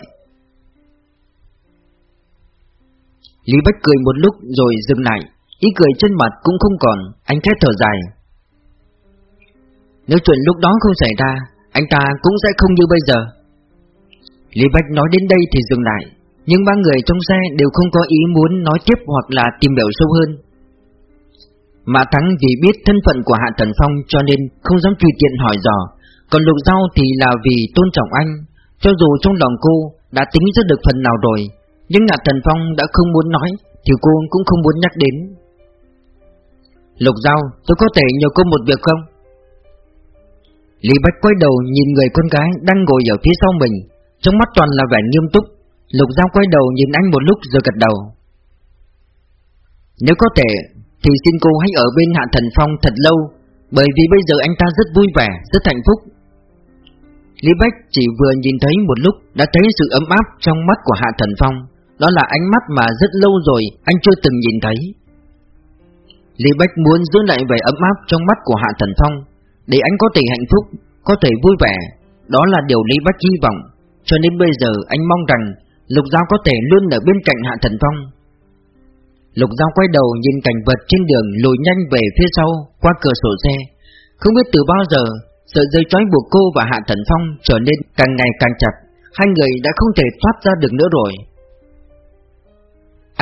Lý Bách cười một lúc rồi dừng lại. Ý cười trên mặt cũng không còn, Anh khẽ thở dài. Nếu chuyện lúc đó không xảy ra, Anh ta cũng sẽ không như bây giờ. Lý Bách nói đến đây thì dừng lại. Nhưng ba người trong xe đều không có ý muốn nói tiếp hoặc là tìm hiểu sâu hơn. Mã Thắng vì biết thân phận của Hạ Thần Phong cho nên không dám tùy tiện hỏi dò. Còn Lục Giao thì là vì tôn trọng anh Cho dù trong lòng cô đã tính ra được phần nào rồi Nhưng Hạ Thần Phong đã không muốn nói Thì cô cũng không muốn nhắc đến. Lục Giao, tôi có thể nhờ cô một việc không? Lý Bách quay đầu nhìn người con gái đang ngồi ở phía sau mình Trong mắt toàn là vẻ nghiêm túc. Lục Giao quay đầu nhìn anh một lúc rồi gật đầu. Nếu có thể Thì xin cô hãy ở bên Hạ Thần Phong thật lâu Bởi vì bây giờ anh ta rất vui vẻ, rất hạnh phúc. Lý Bách chỉ vừa nhìn thấy một lúc Đã thấy sự ấm áp trong mắt của Hạ Thần Phong. Đó là ánh mắt mà rất lâu rồi Anh chưa từng nhìn thấy. Lý Bách muốn giữ lại vẻ ấm áp trong mắt của Hạ Thần Phong Để anh có thể hạnh phúc, có thể vui vẻ. Đó là điều Lý Bách hy vọng. Cho nên bây giờ anh mong rằng Lục Giao có thể luôn ở bên cạnh Hạ Thần Phong. Lục Giao quay đầu nhìn cảnh vật trên đường lùi nhanh về phía sau, Qua cửa sổ xe. Không biết từ bao giờ, Sợi dây trói buộc cô và Hạ Thần Phong trở nên càng ngày càng chặt. Hai người đã không thể thoát ra được nữa rồi.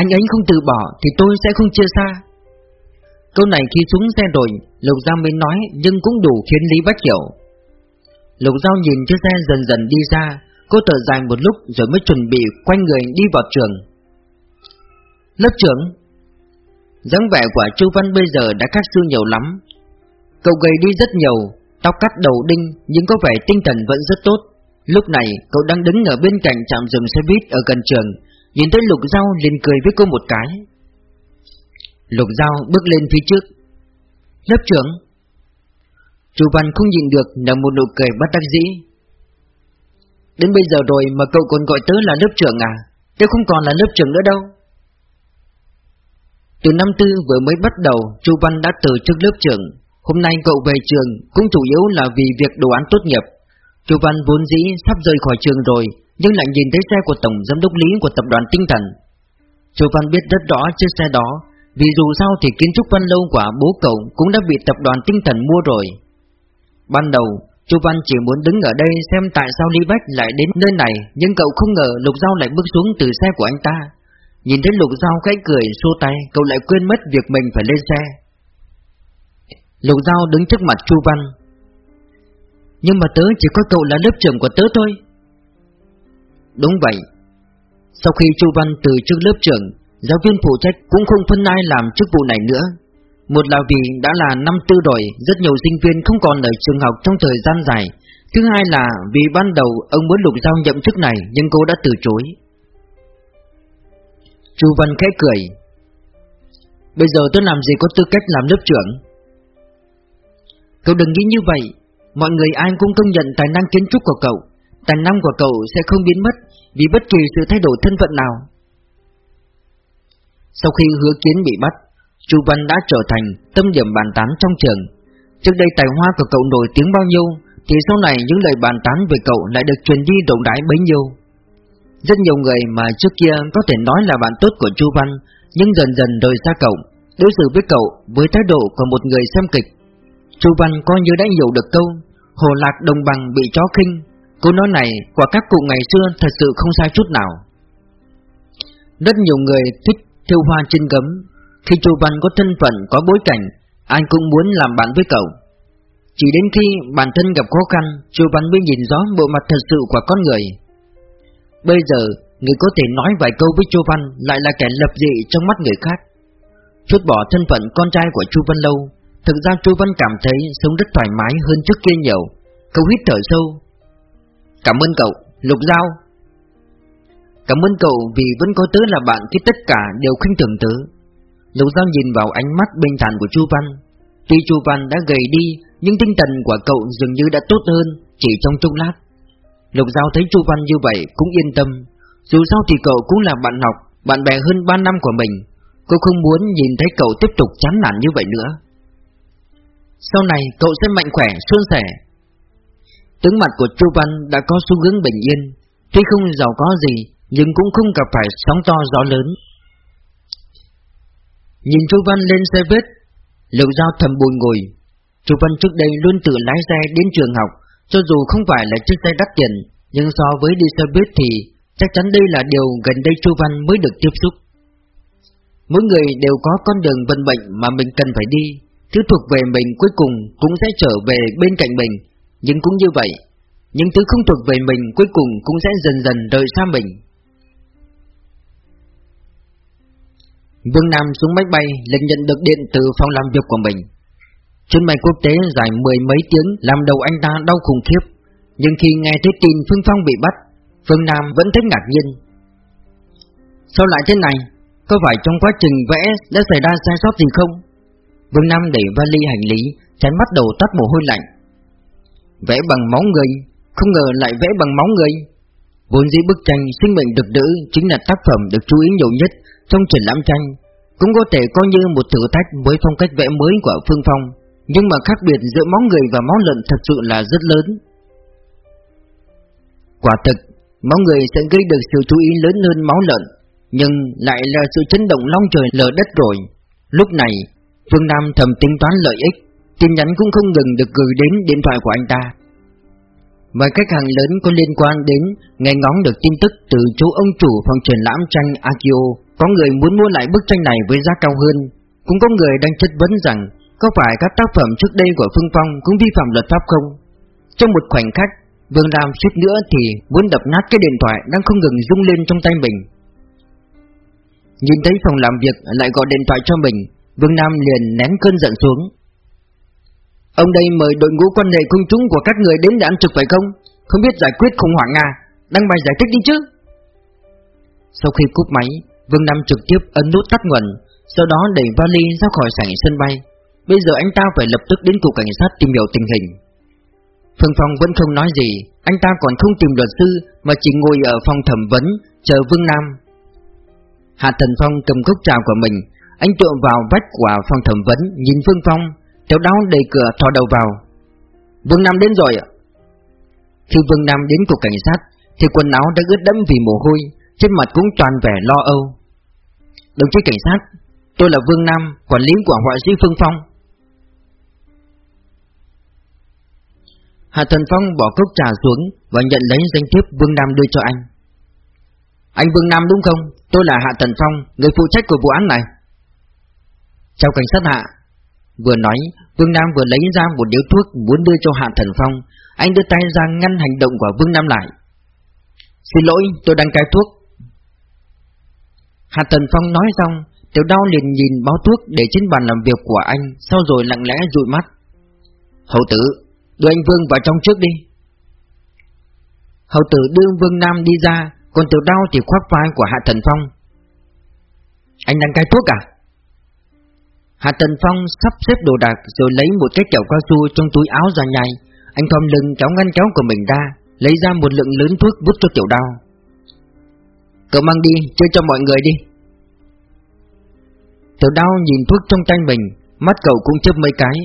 Anh ấy không từ bỏ thì tôi sẽ không chia xa. Câu này khi xuống xe rồi, Lục Giao mới nói nhưng cũng đủ khiến Lý Bách hiểu. Lục Giao nhìn chiếc xe dần dần đi ra Cô thở dài một lúc rồi mới chuẩn bị quay người đi vào trường. Lớp trưởng, dáng vẻ của Chu Văn bây giờ đã khác xưa nhiều lắm. Cậu gầy đi rất nhiều, Tóc cắt đầu đinh nhưng có vẻ tinh thần vẫn rất tốt. Lúc này, cậu đang đứng ở bên cạnh trạm dừng xe buýt ở gần trường, Nhìn thấy Lục Giao liền cười với cô một cái. Lục Giao bước lên phía trước. Lớp trưởng. Chu Văn không nhìn được nở một nụ cười bất đắc dĩ. Đến bây giờ rồi mà cậu còn gọi tớ là lớp trưởng à? Tớ không còn là lớp trưởng nữa đâu. Từ năm tư vừa mới bắt đầu, Chu Văn đã từ chức lớp trưởng. Hôm nay cậu về trường, cũng chủ yếu là vì việc đồ án tốt nghiệp. Chu Văn vốn dĩ sắp rời khỏi trường rồi, Nhưng lại nhìn thấy xe của Tổng Giám đốc Lý của tập đoàn Tinh Thần. Chu Văn biết rất rõ chiếc xe đó, Vì dù sao thì kiến trúc văn lâu quả bố cậu cũng đã bị tập đoàn Tinh Thần mua rồi. Ban đầu Chu Văn chỉ muốn đứng ở đây xem tại sao Lý Bách lại đến nơi này, Nhưng cậu không ngờ Lục Giao lại bước xuống từ xe của anh ta. Nhìn thấy Lục Giao khẽ cười xô tay, Cậu lại quên mất việc mình phải lên xe. Lục Giao đứng trước mặt Chu Văn. Nhưng mà tớ chỉ có cậu là lớp trưởng của tớ thôi. Đúng vậy. Sau khi Chu Văn từ chức lớp trưởng, Giáo viên phụ trách cũng không phân ai làm chức vụ này nữa. Một là vì đã là năm tư rồi, Rất nhiều sinh viên không còn ở trường học trong thời gian dài. Thứ hai là vì ban đầu ông muốn lục giao nhậm chức này, Nhưng cô đã từ chối. Chu Văn khẽ cười. Bây giờ tôi làm gì có tư cách làm lớp trưởng? Cậu đừng nghĩ như vậy. Mọi người ai cũng công nhận tài năng kiến trúc của cậu. Tài năng của cậu sẽ không biến mất Vì bất kỳ sự thay đổi thân phận nào. Sau khi hứa kiến bị bắt Chu Văn đã trở thành tâm điểm bàn tán trong trường. Trước đây tài hoa của cậu nổi tiếng bao nhiêu, Thì sau này những lời bàn tán về cậu lại được truyền đi rộng rãi bấy nhiêu. Rất nhiều người mà trước kia có thể nói là bạn tốt của Chu Văn, Nhưng dần dần rời xa cậu, Đối xử với cậu với thái độ của một người xem kịch. Chu Văn coi như đã hiểu được câu, Hồ lạc đồng bằng bị chó khinh. Câu nói này của các cụ ngày xưa thật sự không sai chút nào. Rất nhiều người thích thiêu hoa trên gấm khi Chu Văn có thân phận, có bối cảnh Anh cũng muốn làm bạn với cậu. Chỉ đến khi bản thân gặp khó khăn Chu Văn mới nhìn rõ bộ mặt thật sự của con người. Bây giờ Người có thể nói vài câu với Chu Văn Lại là kẻ lập dị trong mắt người khác. Chút bỏ thân phận con trai của Chu Văn Lâu Thực ra Chu Văn cảm thấy sống rất thoải mái hơn trước kia nhiều Cậu hít thở sâu. Cảm ơn cậu, Lục Giao. Cảm ơn cậu vì vẫn có tớ là bạn khi tất cả đều khinh thường tớ. Lục Giao nhìn vào ánh mắt bình thản của Chu Văn. Tuy Chu Văn đã gầy đi Nhưng tinh thần của cậu dường như đã tốt hơn Chỉ trong chốc lát. Lục Giao thấy Chu Văn như vậy cũng yên tâm. Dù sao thì cậu cũng là bạn học Bạn bè hơn 3 năm của mình. Cô không muốn nhìn thấy cậu tiếp tục chán nản như vậy nữa. Sau này cậu sẽ mạnh khỏe, suôn sẻ. Tướng mặt của Chu Văn đã có xu hướng bình yên. Tuy không giàu có gì Nhưng cũng không gặp phải sóng to gió lớn. Nhìn Chu Văn lên xe buýt, Lục Giao thầm buồn ngồi. Chu Văn trước đây luôn tự lái xe đến trường học, Cho dù không phải là chiếc xe đắt tiền, Nhưng so với đi xe buýt thì Chắc chắn đây là điều gần đây Chu Văn mới được tiếp xúc. Mỗi người đều có con đường vận bệnh mà mình cần phải đi, Thứ thuộc về mình cuối cùng cũng sẽ trở về bên cạnh mình. Nhưng cũng như vậy, Những thứ không thuộc về mình cuối cùng cũng sẽ dần dần rời xa mình. Vương Nam xuống máy bay liền nhận được điện từ phòng làm việc của mình Chuyến bay quốc tế dài mười mấy tiếng làm đầu anh ta đau khủng khiếp Nhưng khi nghe thấy tin Phương Phong bị bắt Phương Nam vẫn thấy ngạc nhiên Sao lại thế này? Có phải trong quá trình vẽ đã xảy ra sai sót gì không? Vương Nam đẩy vali hành lý, chán bắt đầu tắt mồ hôi lạnh. Vẽ bằng máu người, không ngờ lại vẽ bằng máu người. Vốn dĩ bức tranh sinh mệnh được đỡ chính là tác phẩm được chú ý nhiều nhất trong triển lãm tranh, cũng có thể coi như một thử thách với phong cách vẽ mới của Phương Phong, nhưng mà khác biệt giữa máu người và máu lợn thật sự là rất lớn. Quả thực, máu người sẽ gây được sự chú ý lớn hơn máu lợn, nhưng lại là sự chấn động long trời lở đất rồi. Lúc này, Phương Nam thầm tính toán lợi ích Tin nhắn cũng không ngừng được gửi đến điện thoại của anh ta Vài khách hàng lớn có liên quan đến Nghe ngóng được tin tức từ chú ông chủ phòng triển lãm tranh Akio. Có người muốn mua lại bức tranh này với giá cao hơn. Cũng có người đang chất vấn rằng Có phải các tác phẩm trước đây của Phương Phong cũng vi phạm luật pháp không? Trong một khoảnh khắc, Vương Lam suýt nữa thì muốn đập nát cái điện thoại đang không ngừng rung lên trong tay mình. Nhìn thấy phòng làm việc lại gọi điện thoại cho mình, Vương Nam liền nén cơn giận xuống. Ông đây mời đội ngũ quan hệ công chúng của các người đến để ăn trực phải không? Không biết giải quyết khủng hoảng à? Đăng bài giải thích đi chứ Sau khi cúp máy, Vương Nam trực tiếp ấn nút tắt nguồn, sau đó đẩy vali ra khỏi sảnh sân bay. Bây giờ anh ta phải lập tức đến cục cảnh sát tìm hiểu tình hình. Phương Phong vẫn không nói gì, anh ta còn không tìm luật sư mà chỉ ngồi ở phòng thẩm vấn chờ Vương Nam. Hạ Thần Phong cầm cốc trà của mình, anh tựa vào vách của phòng thẩm vấn nhìn Phương Phong, Tiểu đau đẩy cửa thò đầu vào. Vương Nam đến rồi ạ. Khi Vương Nam đến cục cảnh sát Thì quần áo đã ướt đẫm vì mồ hôi Trên mặt cũng toàn vẻ lo âu. Đồng chí cảnh sát Tôi là Vương Nam, quản lý của họa sĩ Phương Phong. Hạ Thần Phong bỏ cốc trà xuống Và nhận lấy danh thiếp Vương Nam đưa cho anh. Anh Vương Nam đúng không? Tôi là Hạ Thần Phong, người phụ trách của vụ án này. Chào cảnh sát Hạ Vừa nói, Vương Nam vừa lấy ra một điếu thuốc muốn đưa cho Hạ Thần Phong. Anh đưa tay ra ngăn hành động của Vương Nam lại. Xin lỗi, tôi đang cai thuốc. Hạ Thần Phong nói xong, Tiểu Đao liền nhìn bao thuốc để trên bàn làm việc của anh, sau rồi lặng lẽ dụi mắt. Hậu tử, đưa anh Vương vào trong trước đi. Hậu tử đưa Vương Nam đi ra, còn Tiểu Đao thì khoác vai của Hạ Thần Phong. Anh đang cai thuốc à? Hạ Tần Phong sắp xếp đồ đạc rồi lấy một cái kẹo cao su trong túi áo ra nhai. Anh khom lưng kéo ngăn kéo của mình ra, lấy ra một lượng lớn thuốc bút cho tiểu đao. Cậu mang đi, chơi cho mọi người đi. Tiểu đao nhìn thuốc trong tay mình, mắt cậu cũng chớp mấy cái.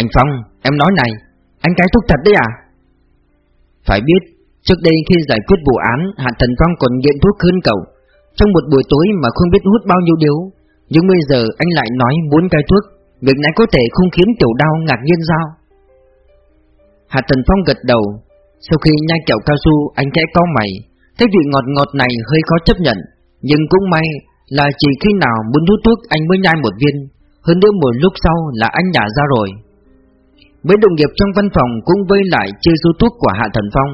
Anh Phong, em nói này, anh cái thuốc thật đấy à? Phải biết, trước đây khi giải quyết vụ án, Hạ Tần Phong còn nghiện thuốc hơn cậu. Trong một buổi tối mà không biết hút bao nhiêu điếu, nhưng bây giờ anh lại nói muốn cai thuốc, Việc này có thể không khiến tiểu đao ngạc nhiên sao? Hạ Tần Phong gật đầu. Sau khi nhai kẹo cao su, anh khẽ có mày. Thế vị ngọt ngọt này hơi khó chấp nhận, Nhưng cũng may là chỉ khi nào muốn hút thuốc anh mới nhai một viên. Hơn nữa một lúc sau là anh nhả ra rồi. Mấy đồng nghiệp trong văn phòng cũng vây lại chơi số thuốc của Hạ Thần Phong.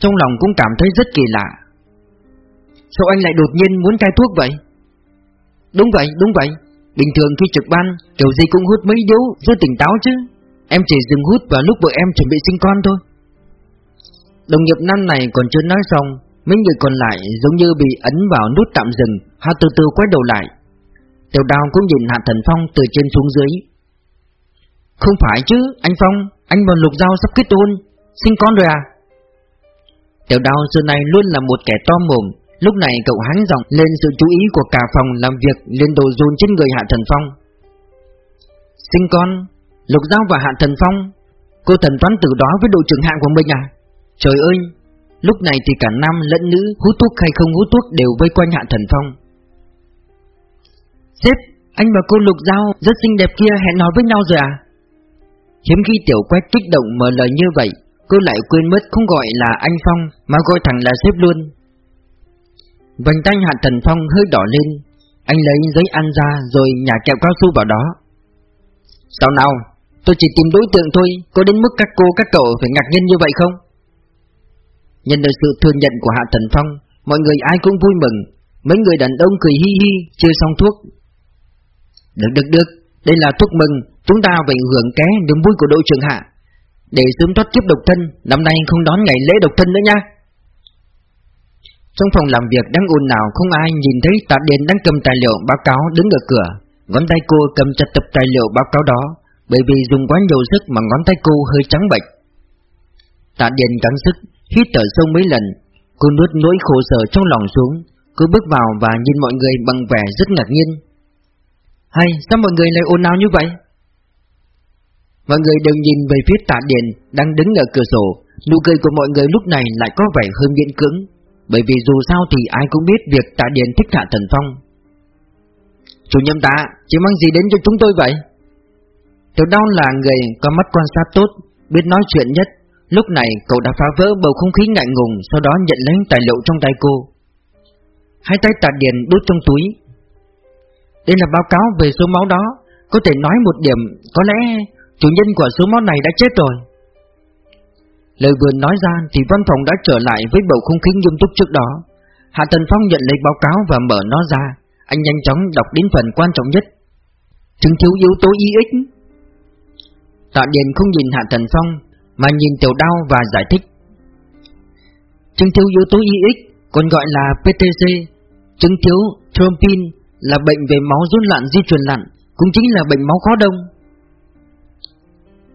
Trong lòng cũng cảm thấy rất kỳ lạ. Sao anh lại đột nhiên muốn cai thuốc vậy? Đúng vậy, đúng vậy. Bình thường khi trực ban Kiểu gì cũng hút mấy điếu Rất tỉnh táo chứ. Em chỉ dừng hút vào lúc vợ em chuẩn bị sinh con thôi. Đồng nghiệp năm này còn chưa nói xong Mấy người còn lại giống như bị ấn vào nút tạm dừng Hạ từ từ quay đầu lại. Tiểu đào cũng nhìn Hạ Thần Phong từ trên xuống dưới. Không phải chứ Anh Phong Anh và Lục Giao sắp kết hôn Sinh con rồi à? Tiểu đào xưa này luôn là một kẻ to mồm Lúc này cậu hắng giọng lên sự chú ý của cả phòng làm việc lên đồ dồn trên người Hạ Thần Phong. Sinh con, Lục Giao và Hạ Thần Phong, cô thần toán từ đó với đội trưởng hạng của mình à? Trời ơi, lúc này thì cả nam lẫn nữ hút thuốc hay không hút thuốc đều vây quanh Hạ Thần Phong. Sếp, anh và cô Lục Giao rất xinh đẹp kia hẹn nói với nhau rồi à? Hiếm khi tiểu quét kích động mở lời như vậy, cô lại quên mất không gọi là anh Phong mà gọi thẳng là sếp luôn. Vành tay Hạ Thần Phong hơi đỏ lên. Anh lấy giấy ăn ra rồi nhả kẹo cao su vào đó. Sao nào? Tôi chỉ tìm đối tượng thôi. Có đến mức các cô, các cậu phải ngạc nhiên như vậy không? Nhận được sự thừa nhận của Hạ Thần Phong, Mọi người ai cũng vui mừng. Mấy người đàn ông cười hi hi Chưa xong thuốc. Được được được. Đây là thuốc mừng. Chúng ta phải hưởng ké niềm vui của đội trưởng Hạ. Để sớm thoát kiếp độc thân, Năm nay không đón ngày lễ độc thân nữa nha trong phòng làm việc đang ồn nào không ai nhìn thấy Tạ Điền đang cầm tài liệu báo cáo đứng ở cửa. Ngón tay cô cầm chặt tập tài liệu báo cáo đó Bởi vì dùng quá nhiều sức mà ngón tay cô hơi trắng bệch. Tạ Điền gắng sức, hít thở sâu mấy lần. Cô nuốt nỗi khổ sở trong lòng xuống. Cô bước vào và nhìn mọi người bằng vẻ rất ngạc nhiên. Hay, sao mọi người lại ồn ào như vậy? Mọi người đều nhìn về phía tạ điền đang đứng ở cửa sổ. Nụ cười của mọi người lúc này lại có vẻ hơi miễn cưỡng bởi vì dù sao thì ai cũng biết việc tạ điền thích hạ thần phong. Chủ nhân tạ, chỉ mang gì đến cho chúng tôi vậy? Tiểu đao là người có mắt quan sát tốt, biết nói chuyện nhất. Lúc này cậu đã phá vỡ bầu không khí ngại ngùng Sau đó nhận lấy tài liệu trong tay cô. Hai tay tạ điền đút trong túi. Đây là báo cáo về số máu đó. Có thể nói một điểm Có lẽ chủ nhân của số máu này đã chết rồi. Lời vừa nói ra thì văn phòng đã trở lại với bầu không khí nghiêm túc trước đó. Hạ Tần Phong nhận lấy báo cáo và mở nó ra. Anh nhanh chóng đọc đến phần quan trọng nhất. Chứng thiếu yếu tố y ích. Tạ Điền không nhìn Hạ Tần Phong mà nhìn Tiểu Đao và giải thích. Chứng thiếu yếu tố y ích còn gọi là PTC chứng thiếu thrombin là bệnh về máu rối loạn di truyền lặn, cũng chính là bệnh máu khó đông.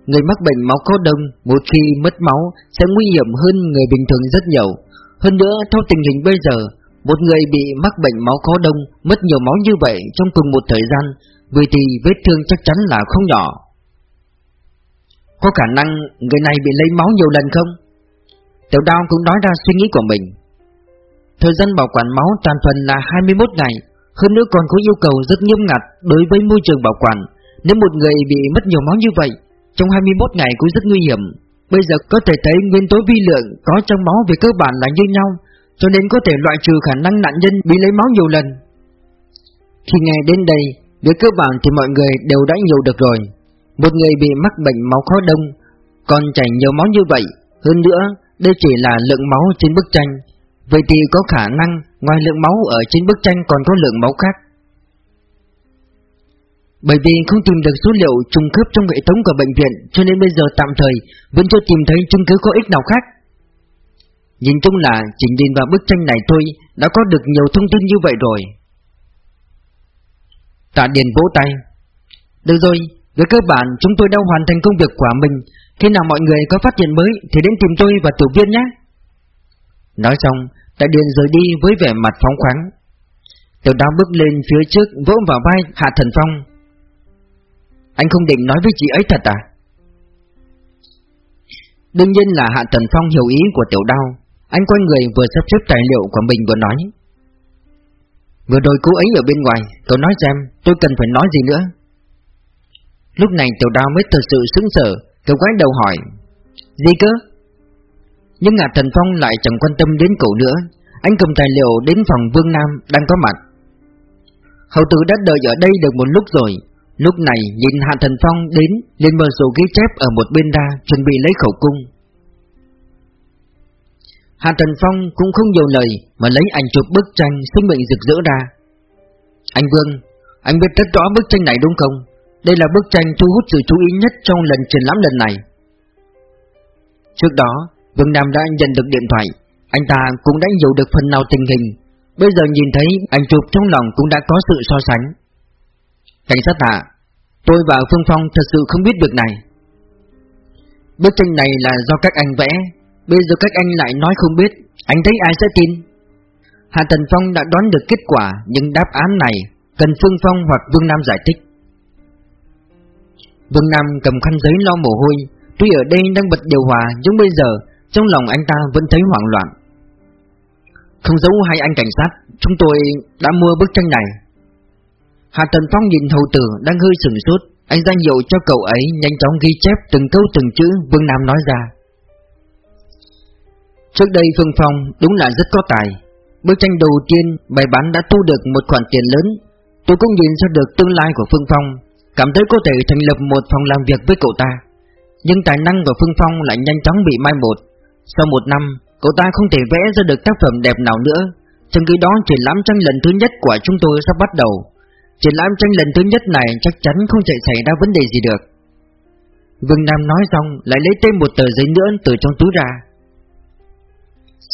Người mắc bệnh máu khó đông một khi mất máu sẽ nguy hiểm hơn người bình thường rất nhiều. Hơn nữa, theo tình hình bây giờ, một người bị mắc bệnh máu khó đông mất nhiều máu như vậy trong cùng một thời gian, vì thì vết thương chắc chắn là không nhỏ. Có khả năng người này bị lấy máu nhiều lần không? Tiểu đao cũng nói ra suy nghĩ của mình. Thời gian bảo quản máu toàn phần là 21 ngày, hơn nữa còn có yêu cầu rất nghiêm ngặt đối với môi trường bảo quản. Nếu một người bị mất nhiều máu như vậy, trong 21 ngày cũng rất nguy hiểm. Bây giờ có thể thấy nguyên tố vi lượng có trong máu về cơ bản là như nhau, cho nên có thể loại trừ khả năng nạn nhân bị lấy máu nhiều lần. Khi nghe đến đây, về cơ bản thì mọi người đều đã hiểu được rồi. Một người bị mắc bệnh máu khó đông, còn chảy nhiều máu như vậy, hơn nữa, đây chỉ là lượng máu trên bức tranh. Vậy thì có khả năng ngoài lượng máu ở trên bức tranh còn có lượng máu khác. Bởi vì không tìm được số liệu trùng khớp trong hệ thống của bệnh viện cho nên bây giờ tạm thời vẫn chưa tìm thấy chứng cứ có ích nào khác. Nhìn chung là chỉ nhìn vào bức tranh này thôi đã có được nhiều thông tin như vậy rồi. Tạ Điền vỗ tay. Được rồi, về cơ bản chúng tôi đã hoàn thành công việc của mình. Khi nào mọi người có phát hiện mới thì đến tìm tôi và tiểu viên nhé. Nói xong, Tạ Điền rời đi với vẻ mặt phóng khoáng. Tiểu đao bước lên phía trước vỗ vào vai Hạ Thần Phong. Anh không định nói với chị ấy thật à? Đương nhiên là Hạ Thần Phong hiểu ý của tiểu đao. Anh quay người vừa sắp xếp tài liệu của mình vừa nói. Vừa rồi cô ấy ở bên ngoài, Tôi nói xem, tôi cần phải nói gì nữa. Lúc này tiểu đao mới thật sự sững sờ Cậu quái đầu hỏi. Gì cơ? Nhưng Hạ Thần Phong lại chẳng quan tâm đến cậu nữa. Anh cầm tài liệu đến phòng Vương Nam đang có mặt. Hậu tử đã đợi ở đây được một lúc rồi. Lúc này nhìn Hạ Thần Phong đến liền mở sổ ghi chép ở một bên ra chuẩn bị lấy khẩu cung. Hạ Thần Phong cũng không nhiều lời mà lấy ảnh chụp bức tranh sinh mệnh rực rỡ ra. Anh Vương, anh biết rất rõ bức tranh này đúng không? Đây là bức tranh thu hút sự chú ý nhất trong lần triển lãm lần này. Trước đó, Vương Nam đã nhận được điện thoại, anh ta cũng đã hiểu được phần nào tình hình. Bây giờ nhìn thấy ảnh chụp trong lòng cũng đã có sự so sánh. Cảnh sát tạ, tôi và Phương Phong thật sự không biết việc này. Bức tranh này là do các anh vẽ, bây giờ các anh lại nói không biết, anh thấy ai sẽ tin? Hạ Tần Phong đã đoán được kết quả, nhưng đáp án này cần Phương Phong hoặc Vương Nam giải thích. Vương Nam cầm khăn giấy lo mồ hôi, tuy ở đây đang bật điều hòa nhưng bây giờ trong lòng anh ta vẫn thấy hoảng loạn. Không giấu hay anh cảnh sát, chúng tôi đã mua bức tranh này. Hạ Tần Phong nhìn hầu tử đang hơi sừng sốt, anh ra hiệu cho cậu ấy nhanh chóng ghi chép từng câu từng chữ Vương Nam nói ra. Trước đây Phương Phong đúng là rất có tài. Bức tranh đầu tiên bày bán đã thu được một khoản tiền lớn. Tôi cũng nhìn ra được tương lai của Phương Phong, cảm thấy có thể thành lập một phòng làm việc với cậu ta. Nhưng tài năng của Phương Phong lại nhanh chóng bị mai một. Sau một năm, cậu ta không thể vẽ ra được tác phẩm đẹp nào nữa. Trong khi đó triển lãm tranh lần thứ nhất của chúng tôi sắp bắt đầu Triển lãm tranh lần thứ nhất này chắc chắn không thể xảy ra vấn đề gì được. Vương Nam nói xong, lại lấy thêm một tờ giấy nữa từ trong túi ra.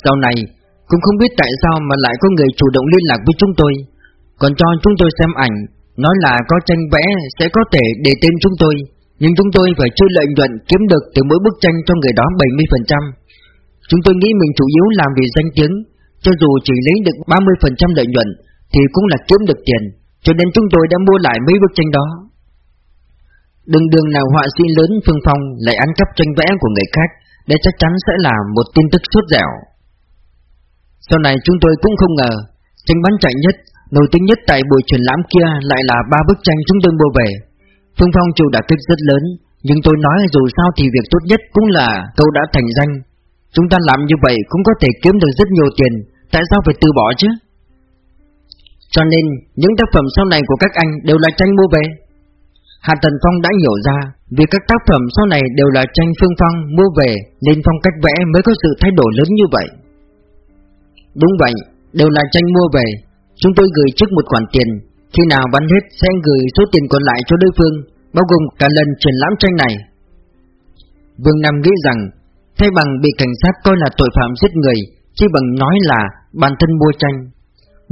Sau này, cũng không biết tại sao mà lại có người chủ động liên lạc với chúng tôi. Còn cho chúng tôi xem ảnh, Nói là có tranh vẽ sẽ có thể để tên chúng tôi. Nhưng chúng tôi phải chưa lợi nhuận kiếm được từ mỗi bức tranh cho người đó 70% Chúng tôi nghĩ mình chủ yếu làm vì danh tiếng, Cho dù chỉ lấy được 30% lợi nhuận Thì cũng là kiếm được tiền cho nên chúng tôi đã mua lại mấy bức tranh đó. Đừng đường nào họa sĩ lớn Phương Phong lại ăn cắp tranh vẽ của người khác Đây chắc chắn sẽ là một tin tức suốt dẻo. Sau này chúng tôi cũng không ngờ Tranh bán chạy nhất, nổi tiếng nhất tại buổi triển lãm kia lại là ba bức tranh chúng tôi mua về. Phương Phong chịu đã kích rất lớn Nhưng tôi nói dù sao thì việc tốt nhất cũng là câu đã thành danh. Chúng ta làm như vậy cũng có thể kiếm được rất nhiều tiền Tại sao phải từ bỏ chứ? Cho nên những tác phẩm sau này của các anh đều là tranh mua về. Hạ Tần Phong đã hiểu ra Vì các tác phẩm sau này đều là tranh Phương Phong mua về Nên phong cách vẽ mới có sự thay đổi lớn như vậy. Đúng vậy, đều là tranh mua về. Chúng tôi gửi trước một khoản tiền Khi nào bán hết sẽ gửi số tiền còn lại cho đối phương Bao gồm cả lần triển lãm tranh này. Vương Nam nghĩ rằng Thay bằng bị cảnh sát coi là tội phạm giết người Chỉ bằng nói là bản thân mua tranh.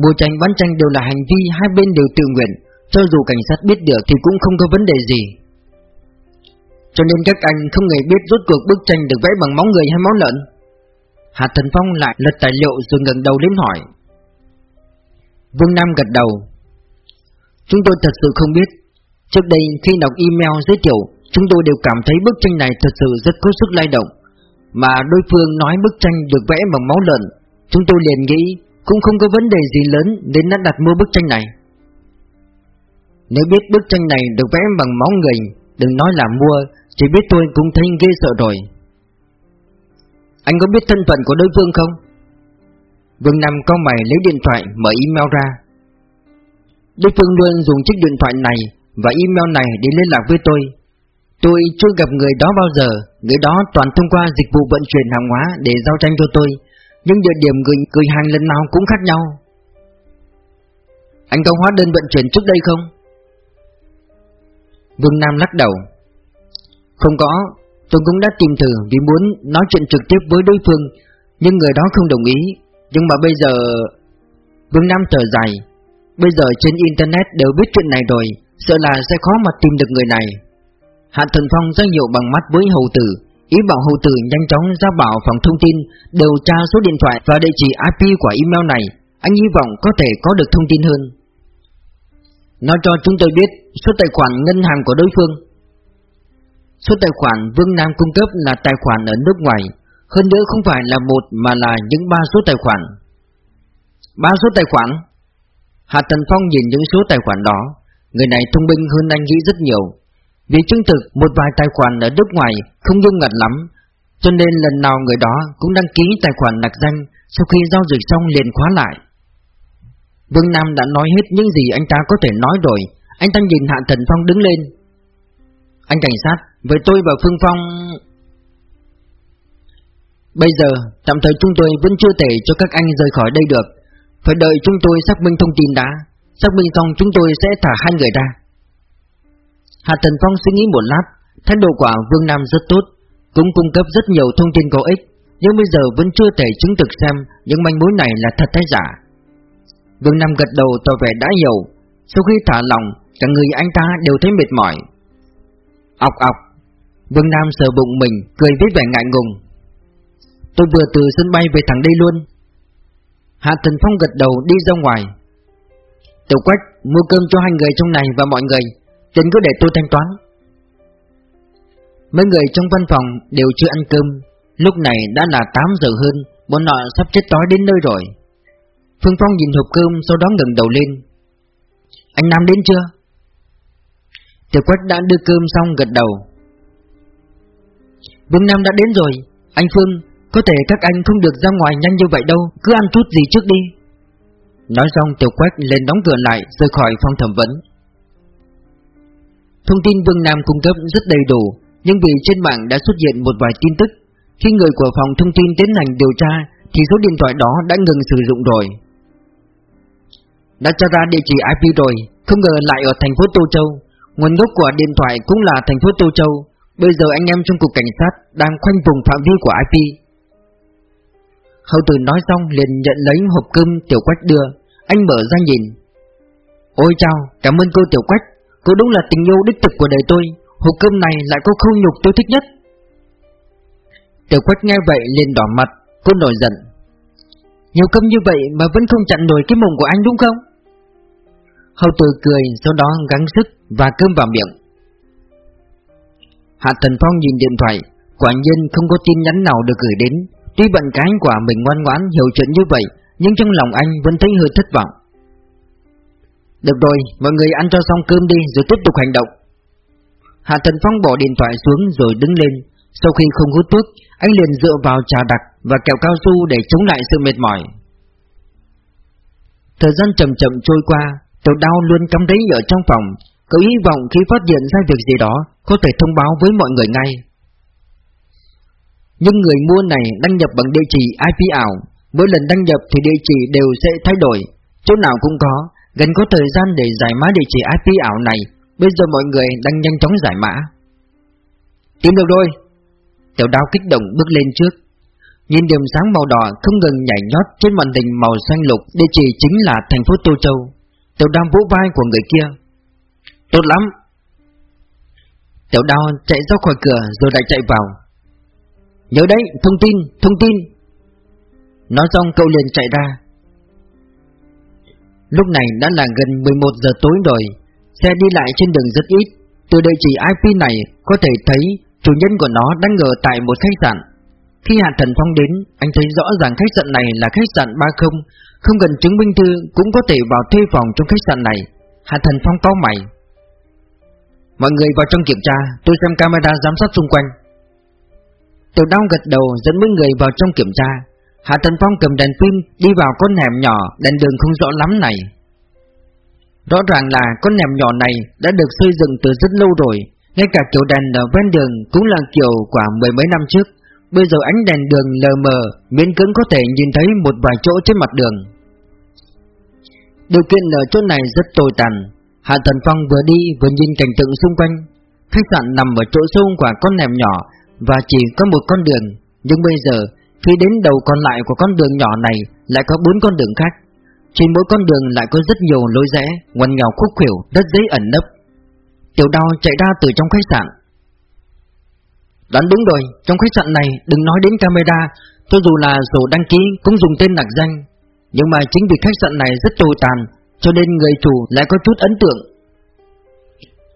Mua tranh bán tranh đều là hành vi hai bên đều tự nguyện. Cho dù cảnh sát biết được thì cũng không có vấn đề gì. Cho nên các anh không hề biết rốt cuộc bức tranh được vẽ bằng máu người hay máu lợn. Hạ Thần Phong lại lật tài liệu rồi ngẩng đầu lên hỏi. Vương Nam gật đầu. Chúng tôi thật sự không biết. Trước đây khi đọc email giới thiệu, Chúng tôi đều cảm thấy bức tranh này thật sự rất có sức lay động. Mà đối phương nói bức tranh được vẽ bằng máu lợn, Chúng tôi liền nghĩ cũng không có vấn đề gì lớn Đến đã đặt mua bức tranh này Nếu biết bức tranh này được vẽ bằng máu người Đừng nói là mua Chỉ biết tôi cũng thấy ghê sợ rồi Anh có biết thân phận của đối phương không? Vương Nam con mày lấy điện thoại mở email ra Đối phương luôn dùng chiếc điện thoại này và email này để liên lạc với tôi. Tôi chưa gặp người đó bao giờ, người đó toàn thông qua dịch vụ vận chuyển hàng hóa để giao tranh cho tôi, nhưng địa điểm gửi, gửi hàng lần nào cũng khác nhau. Anh có hóa đơn vận chuyển trước đây không? Vương Nam lắc đầu. Không có, tôi cũng đã tìm thử vì muốn nói chuyện trực tiếp với đối phương, nhưng người đó không đồng ý. Nhưng mà bây giờ... Vương Nam thở dài, bây giờ trên Internet đều biết chuyện này rồi, sợ là sẽ khó mà tìm được người này. Hạ Thần Phong ra hiệu bằng mắt với hầu tử, ý bảo hầu tử nhanh chóng ra bảo phòng thông tin, điều tra số điện thoại và địa chỉ IP của email này. Anh hy vọng có thể có được thông tin hơn. Nói cho chúng tôi biết số tài khoản ngân hàng của đối phương. Số tài khoản Vương Nam cung cấp là tài khoản ở nước ngoài, hơn nữa không phải là một mà là những ba số tài khoản. Ba số tài khoản? Hạ Tần Phong nhìn những số tài khoản đó, Người này thông minh hơn anh nghĩ rất nhiều vì chứng thực một vài tài khoản ở nước ngoài không nghiêm ngặt lắm, Cho nên lần nào người đó cũng đăng ký tài khoản nặc danh Sau khi giao dịch xong liền khóa lại. Vương Nam đã nói hết những gì anh ta có thể nói rồi. Anh ta nhìn Hạ Thần Phong đứng lên. Anh cảnh sát, Với tôi và Phương Phong, Bây giờ Tạm thời chúng tôi vẫn chưa thể cho các anh rời khỏi đây được. Phải đợi chúng tôi xác minh thông tin đã. Xác minh xong chúng tôi sẽ thả hai người ra. Hạ Tần Phong suy nghĩ một lát, Thái độ của Vương Nam rất tốt, Cũng cung cấp rất nhiều thông tin có ích, Nhưng bây giờ vẫn chưa thể chứng thực xem Những manh mối này là thật hay giả. Vương Nam gật đầu tỏ vẻ đã hiểu, Sau khi thả lòng Cả người anh ta đều thấy mệt mỏi. Ọc ọc, Vương Nam sờ bụng mình, Cười với vẻ ngại ngùng. Tôi vừa từ sân bay về thẳng đây luôn. Hạ Tần Phong gật đầu đi ra ngoài. Tiểu Quách, mua cơm cho hai người trong này và mọi người. Tiền cứ để tôi thanh toán. Mấy người trong văn phòng đều chưa ăn cơm. Lúc này đã là 8 giờ hơn, Bọn họ sắp chết tối đến nơi rồi. Phương Phong nhìn hộp cơm Sau đó ngẩng đầu lên. Anh Nam đến chưa? Tiểu Quách đã đưa cơm xong gật đầu. Vương Nam đã đến rồi. Anh Phương, Có thể các anh không được ra ngoài nhanh như vậy đâu. Cứ ăn chút gì trước đi. Nói xong, Tiểu Quách lên đóng cửa lại, Rời khỏi phòng thẩm vấn. Thông tin Vương Nam cung cấp rất đầy đủ Nhưng vì trên mạng đã xuất hiện một vài tin tức. Khi người của phòng thông tin tiến hành điều tra Thì số điện thoại đó đã ngừng sử dụng rồi. Đã cho ra địa chỉ IP rồi Không ngờ lại ở thành phố Tô Châu. Nguồn gốc của điện thoại cũng là thành phố Tô Châu. Bây giờ anh em trong cục cảnh sát Đang khoanh vùng phạm vi của IP Hậu tử nói xong liền nhận lấy hộp cơm Tiểu Quách đưa. Anh mở ra nhìn. Ôi chào, cảm ơn cô Tiểu Quách. Cô đúng là tình yêu đích thực của đời tôi, Hộp cơm này lại có khâu nhục tôi thích nhất. Tiểu Quách nghe vậy liền đỏ mặt, Cô nổi giận. Nhiều cơm như vậy mà vẫn không chặn nổi cái mồm của anh đúng không? Hầu tử cười, Sau đó gắng sức và cơm vào miệng. Hạ Thần Phong nhìn điện thoại, Quả nhiên không có tin nhắn nào được gửi đến. Tuy bận cái quả mình ngoan ngoãn hiểu chuyện như vậy, nhưng trong lòng anh vẫn thấy hơi thất vọng. Được rồi, mọi người ăn cho xong cơm đi rồi tiếp tục hành động. Hạ Thần Phong bỏ điện thoại xuống rồi đứng lên. Sau khi không hút thuốc, anh liền dựa vào trà đặc và kẹo cao su để chống lại sự mệt mỏi. Thời gian chậm chậm trôi qua, tiểu đau luôn cắm đấy ở trong phòng, cậu hy vọng khi phát hiện ra việc gì đó có thể thông báo với mọi người ngay. Nhưng người mua này đăng nhập bằng địa chỉ IP ảo Mỗi lần đăng nhập thì địa chỉ đều sẽ thay đổi Chỗ nào cũng có Gần có thời gian để giải mã địa chỉ IP ảo này Bây giờ mọi người đang nhanh chóng giải mã Tìm được rồi Tiểu đao kích động bước lên trước nhìn điểm sáng màu đỏ không ngừng nhảy nhót trên màn hình màu xanh lục, địa chỉ chính là thành phố Tô Châu. Tiểu đao vỗ vai của người kia. Tốt lắm. Tiểu đao chạy ra khỏi cửa rồi lại chạy vào. Nhớ đấy, thông tin, thông tin. Nói xong cậu liền chạy ra. Lúc này đã là gần 11 giờ tối rồi, xe đi lại trên đường rất ít. Từ địa chỉ IP này có thể thấy chủ nhân của nó đang ở tại một khách sạn. Khi Hạ Thần Phong đến, anh thấy rõ ràng khách sạn này là khách sạn 30, không cần chứng minh thư cũng có thể vào thuê phòng trong khách sạn này. Hạ Thần Phong to mày. Mọi người vào trong kiểm tra, tôi xem camera giám sát xung quanh. Tiểu đao gật đầu dẫn mấy người vào trong kiểm tra. Hạ Thần Phong cầm đèn pin đi vào con hẻm nhỏ, đèn đường không rõ lắm này. Rõ ràng là con hẻm nhỏ này đã được xây dựng từ rất lâu rồi, ngay cả kiểu đèn ở ven đường cũng là kiểu khoảng mười mấy năm trước. Bây giờ ánh đèn đường lờ mờ, miễn cưỡng có thể nhìn thấy một vài chỗ trên mặt đường. Điều kiện ở chỗ này rất tồi tàn. Hạ Thần Phong vừa đi vừa nhìn cảnh tượng xung quanh. Khách sạn nằm ở chỗ sâu của con hẻm nhỏ và chỉ có một con đường. Nhưng bây giờ, khi đến đầu còn lại của con đường nhỏ này lại có bốn con đường khác. Trên mỗi con đường lại có rất nhiều lối rẽ, ngoằn nghèo khúc khuỷu, rất dễ ẩn nấp. Tiểu đao chạy ra từ trong khách sạn, Đoán đúng rồi, trong khách sạn này đừng nói đến camera, cho dù là sổ đăng ký cũng dùng tên nặc danh. Nhưng mà chính vì khách sạn này rất tồi tàn, cho nên người chủ lại có chút ấn tượng.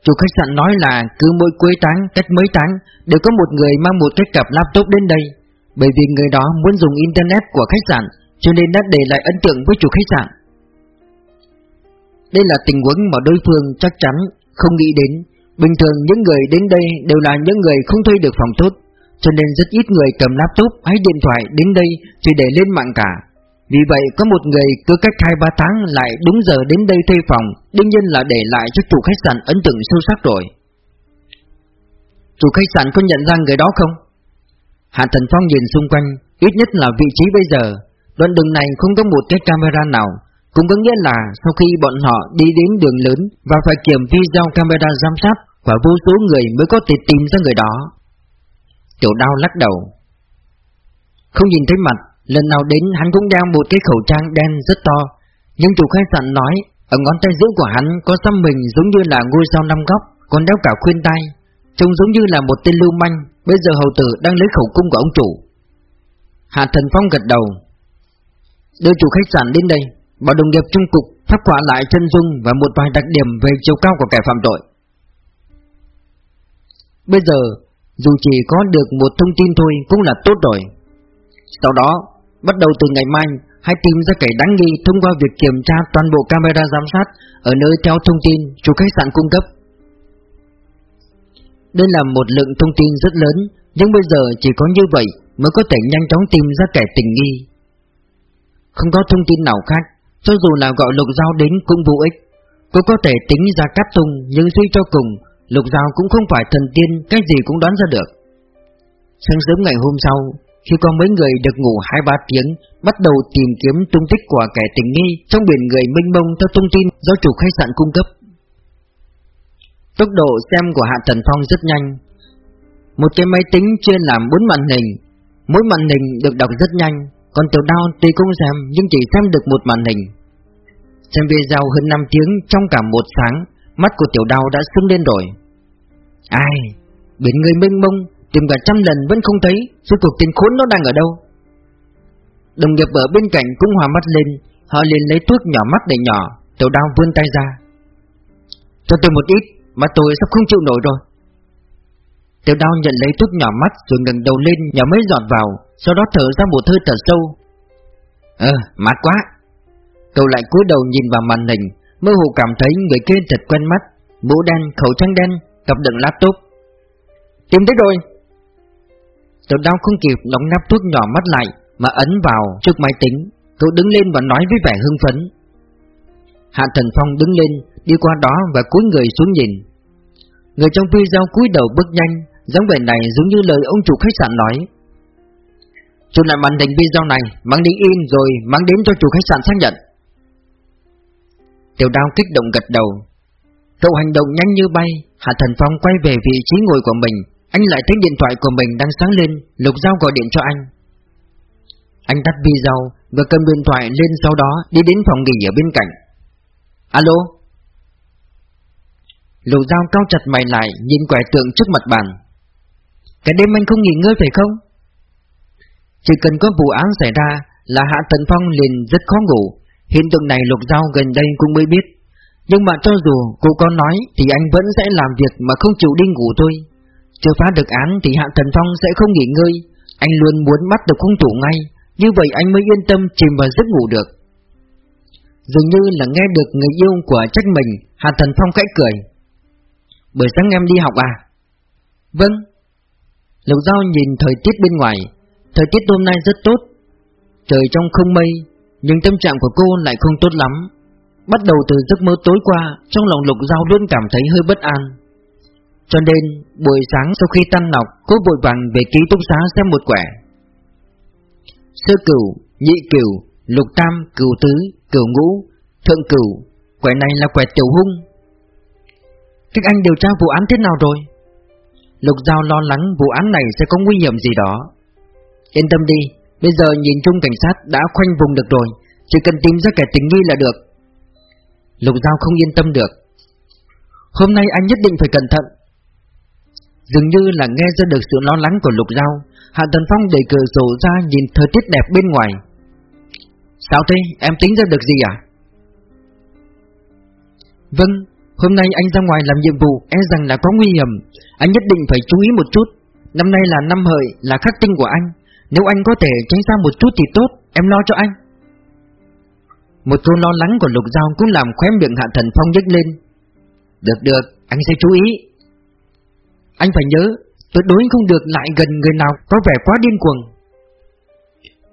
Chủ khách sạn nói là cứ mỗi cuối tháng, cách mấy tháng đều có một người mang một cái cặp laptop đến đây, bởi vì người đó muốn dùng internet của khách sạn, cho nên đã để lại ấn tượng với chủ khách sạn. Đây là tình huống mà đối phương chắc chắn không nghĩ đến, Bình thường những người đến đây đều là những người không thuê được phòng tốt Cho nên rất ít người cầm laptop hay điện thoại đến đây chỉ để lên mạng cả Vì vậy có một người cứ cách 2-3 tháng lại đúng giờ đến đây thuê phòng Đương nhiên là để lại cho chủ khách sạn ấn tượng sâu sắc rồi Chủ khách sạn có nhận ra người đó không? Hạ Thần Phong nhìn xung quanh Ít nhất là vị trí bây giờ Đoạn đường này không có một cái camera nào cũng có nghĩa là sau khi bọn họ đi đến đường lớn và phải kiểm video camera giám sát và vô số người mới có thể tìm ra người đó. Tiểu đao lắc đầu. Không nhìn thấy mặt, lần nào đến hắn cũng đeo một cái khẩu trang đen rất to. Nhưng chủ khách sạn nói, ở ngón tay giữa của hắn có xăm mình giống như là ngôi sao năm góc, còn đeo cả khuyên tai. Trông giống như là một tên lưu manh, bây giờ hầu tử đang lấy khẩu cung của ông chủ. Hạ Thần Phong gật đầu. Đưa chủ khách sạn đến đây, Bảo đồng nghiệp trung cục phát quả lại chân dung và một vài đặc điểm về chiều cao của kẻ phạm tội. Bây giờ, dù chỉ có được một thông tin thôi cũng là tốt rồi. Sau đó, bắt đầu từ ngày mai, hãy tìm ra kẻ đáng nghi thông qua việc kiểm tra toàn bộ camera giám sát ở nơi theo thông tin chủ khách sạn cung cấp. Đây là một lượng thông tin rất lớn, nhưng bây giờ chỉ có như vậy mới có thể nhanh chóng tìm ra kẻ tình nghi. Không có thông tin nào khác, cho dù là gọi lục giao đến cũng vô ích. Cô có thể tính ra cắt tung Nhưng suy cho cùng Lục giao cũng không phải thần tiên Cái gì cũng đoán ra được. Sáng sớm ngày hôm sau Khi có mấy người được ngủ hai ba tiếng Bắt đầu tìm kiếm tung tích của kẻ tình nghi Trong biển người mênh mông theo thông tin Do chủ khách sạn cung cấp. Tốc độ xem của Hạ trần Phong rất nhanh. Một cái máy tính chuyên làm bốn màn hình. Mỗi màn hình được đọc rất nhanh. Còn tiểu đao tuy cũng xem, Nhưng chỉ xem được một màn hình. Xem video hơn 5 tiếng trong cả một sáng, Mắt của tiểu đao đã sưng lên rồi. Ai, Biển người mênh mông, Tìm cả trăm lần vẫn không thấy Suốt cuộc tiền khốn nó đang ở đâu? Đồng nghiệp ở bên cạnh cũng hòa mắt lên, Họ liền lấy thuốc nhỏ mắt để nhỏ. Tiểu đao vươn tay ra. Cho tôi một ít. Mà tôi sắp không chịu nổi rồi. Tiểu Đao nhận lấy thuốc nhỏ mắt Rồi ngẩng đầu lên nhỏ mấy giọt vào Sau đó thở ra một hơi thở sâu. Ờ, mát quá. Cậu lại cúi đầu nhìn vào màn hình Mơ hồ cảm thấy người kia thật quen mắt. Mũ đen, khẩu trang đen, cặp đựng laptop. Tìm thấy rồi. Tiểu Đao không kịp đóng nắp thuốc nhỏ mắt lại Mà ấn vào trước máy tính. Cậu đứng lên và nói với vẻ hưng phấn. Hạ Thần Phong đứng lên Đi qua đó và cúi người xuống nhìn. Người trong video cúi đầu bước nhanh, dáng vẻ này giống như lời ông chủ khách sạn nói. Chụp lại màn hình video này Mang đi in rồi mang đến cho chủ khách sạn xác nhận. Tiểu đao kích động gật đầu. Cậu hành động nhanh như bay, Hạ Thần Phong quay về vị trí ngồi của mình. Anh lại thấy điện thoại của mình đang sáng lên, Lục Giao gọi điện cho anh. Anh tắt video và cầm điện thoại lên sau đó đi đến phòng nghỉ ở bên cạnh. Alo? Lục dao cao chặt mày lại nhìn quẻ tượng trước mặt bàn. Cái đêm anh không nghỉ ngơi phải không? Chỉ cần có vụ án xảy ra là Hạ Tần Phong liền rất khó ngủ. Hiện tượng này Lục Giao gần đây cũng mới biết. Nhưng mà cho dù cô có nói thì anh vẫn sẽ làm việc mà không chịu đi ngủ thôi. Chưa phá được án thì Hạ Tần Phong sẽ không nghỉ ngơi. Anh luôn muốn bắt được hung thủ ngay, như vậy anh mới yên tâm chìm vào giấc ngủ được. Dường như là nghe được người yêu của trách mình, Hạ thần Phong khẽ cười. Buổi sáng em đi học à? Vâng. Lục Giao nhìn thời tiết bên ngoài, thời tiết hôm nay rất tốt. Trời trong không mây, nhưng tâm trạng của cô lại không tốt lắm. Bắt đầu từ giấc mơ tối qua, trong lòng Lục Giao luôn cảm thấy hơi bất an. Cho nên, buổi sáng sau khi tan nọc, cô vội vàng về ký túc xá xem một quẻ. Sơ cửu, nhị cửu, lục tam, cửu tứ, cửu ngũ, thượng cửu, quẻ này là quẻ tiểu hung. Các anh điều tra vụ án thế nào rồi? Lục Giao lo lắng vụ án này sẽ có nguy hiểm gì đó. Yên tâm đi, bây giờ nhìn chung cảnh sát đã khoanh vùng được rồi, chỉ cần tìm ra kẻ tình nghi là được. Lục Giao không yên tâm được. Hôm nay anh nhất định phải cẩn thận, Dường như là nghe ra được sự lo lắng của Lục Giao Hạ Tần Phong đẩy cửa sổ ra nhìn thời tiết đẹp bên ngoài Sao thế, em tính ra được gì à? Vâng, hôm nay anh ra ngoài làm nhiệm vụ E rằng là có nguy hiểm. Anh nhất định phải chú ý một chút. Năm nay là năm hợi, là khắc tinh của anh. Nếu anh có thể tránh xa một chút thì tốt Em lo cho anh. Một câu lo lắng của Lục Giao cũng làm khóe miệng Hạ Thần Phong nhếch lên. Được được, anh sẽ chú ý. Anh phải nhớ, tuyệt đối không được lại gần người nào có vẻ quá điên cuồng.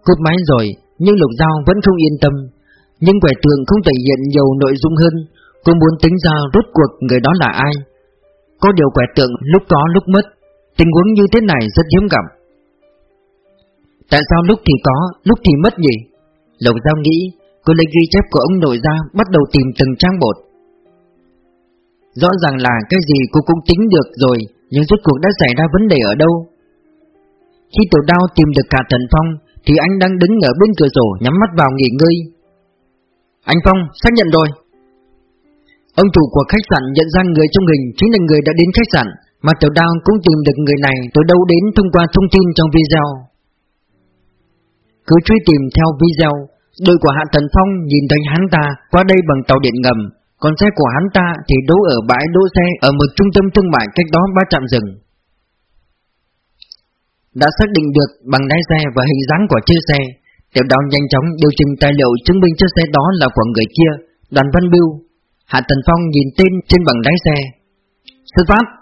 Cút máy rồi, nhưng Lục Giao vẫn không yên tâm. Nhưng quẻ tường không thể hiện nhiều nội dung hơn, cô muốn tính ra rốt cuộc người đó là ai. Có điều quẻ tượng lúc có lúc mất, tình huống như thế này rất hiếm gặp. Tại sao lúc thì có, lúc thì mất nhỉ? Lộc Giao nghĩ, cô lấy ghi chép của ông nội ra bắt đầu tìm từng trang bột. Rõ ràng là cái gì cô cũng tính được rồi nhưng rốt cuộc đã xảy ra vấn đề ở đâu? Khi tiểu đao tìm được cả Thần Phong Thì anh đang đứng ở bên cửa sổ nhắm mắt vào nghỉ ngơi Anh Phong xác nhận rồi Ông chủ của khách sạn nhận ra người trong hình chính là người đã đến khách sạn Mà tiểu đao cũng tìm được người này từ đâu đến thông qua thông tin trong video Cứ truy tìm theo video Đội của Hạ Thần Phong nhìn thấy hắn ta qua đây bằng tàu điện ngầm còn xe của hắn ta thì đỗ ở bãi đỗ xe ở một trung tâm thương mại cách đó ba trạm rừng. Đã xác định được bằng lái xe và hình dáng của chiếc xe, tiểu đao nhanh chóng điều chỉnh tài liệu chứng minh chiếc xe đó là của người kia, đoàn văn biêu. Hạ Tần Phong nhìn tên trên bằng lái xe. Xuất phát!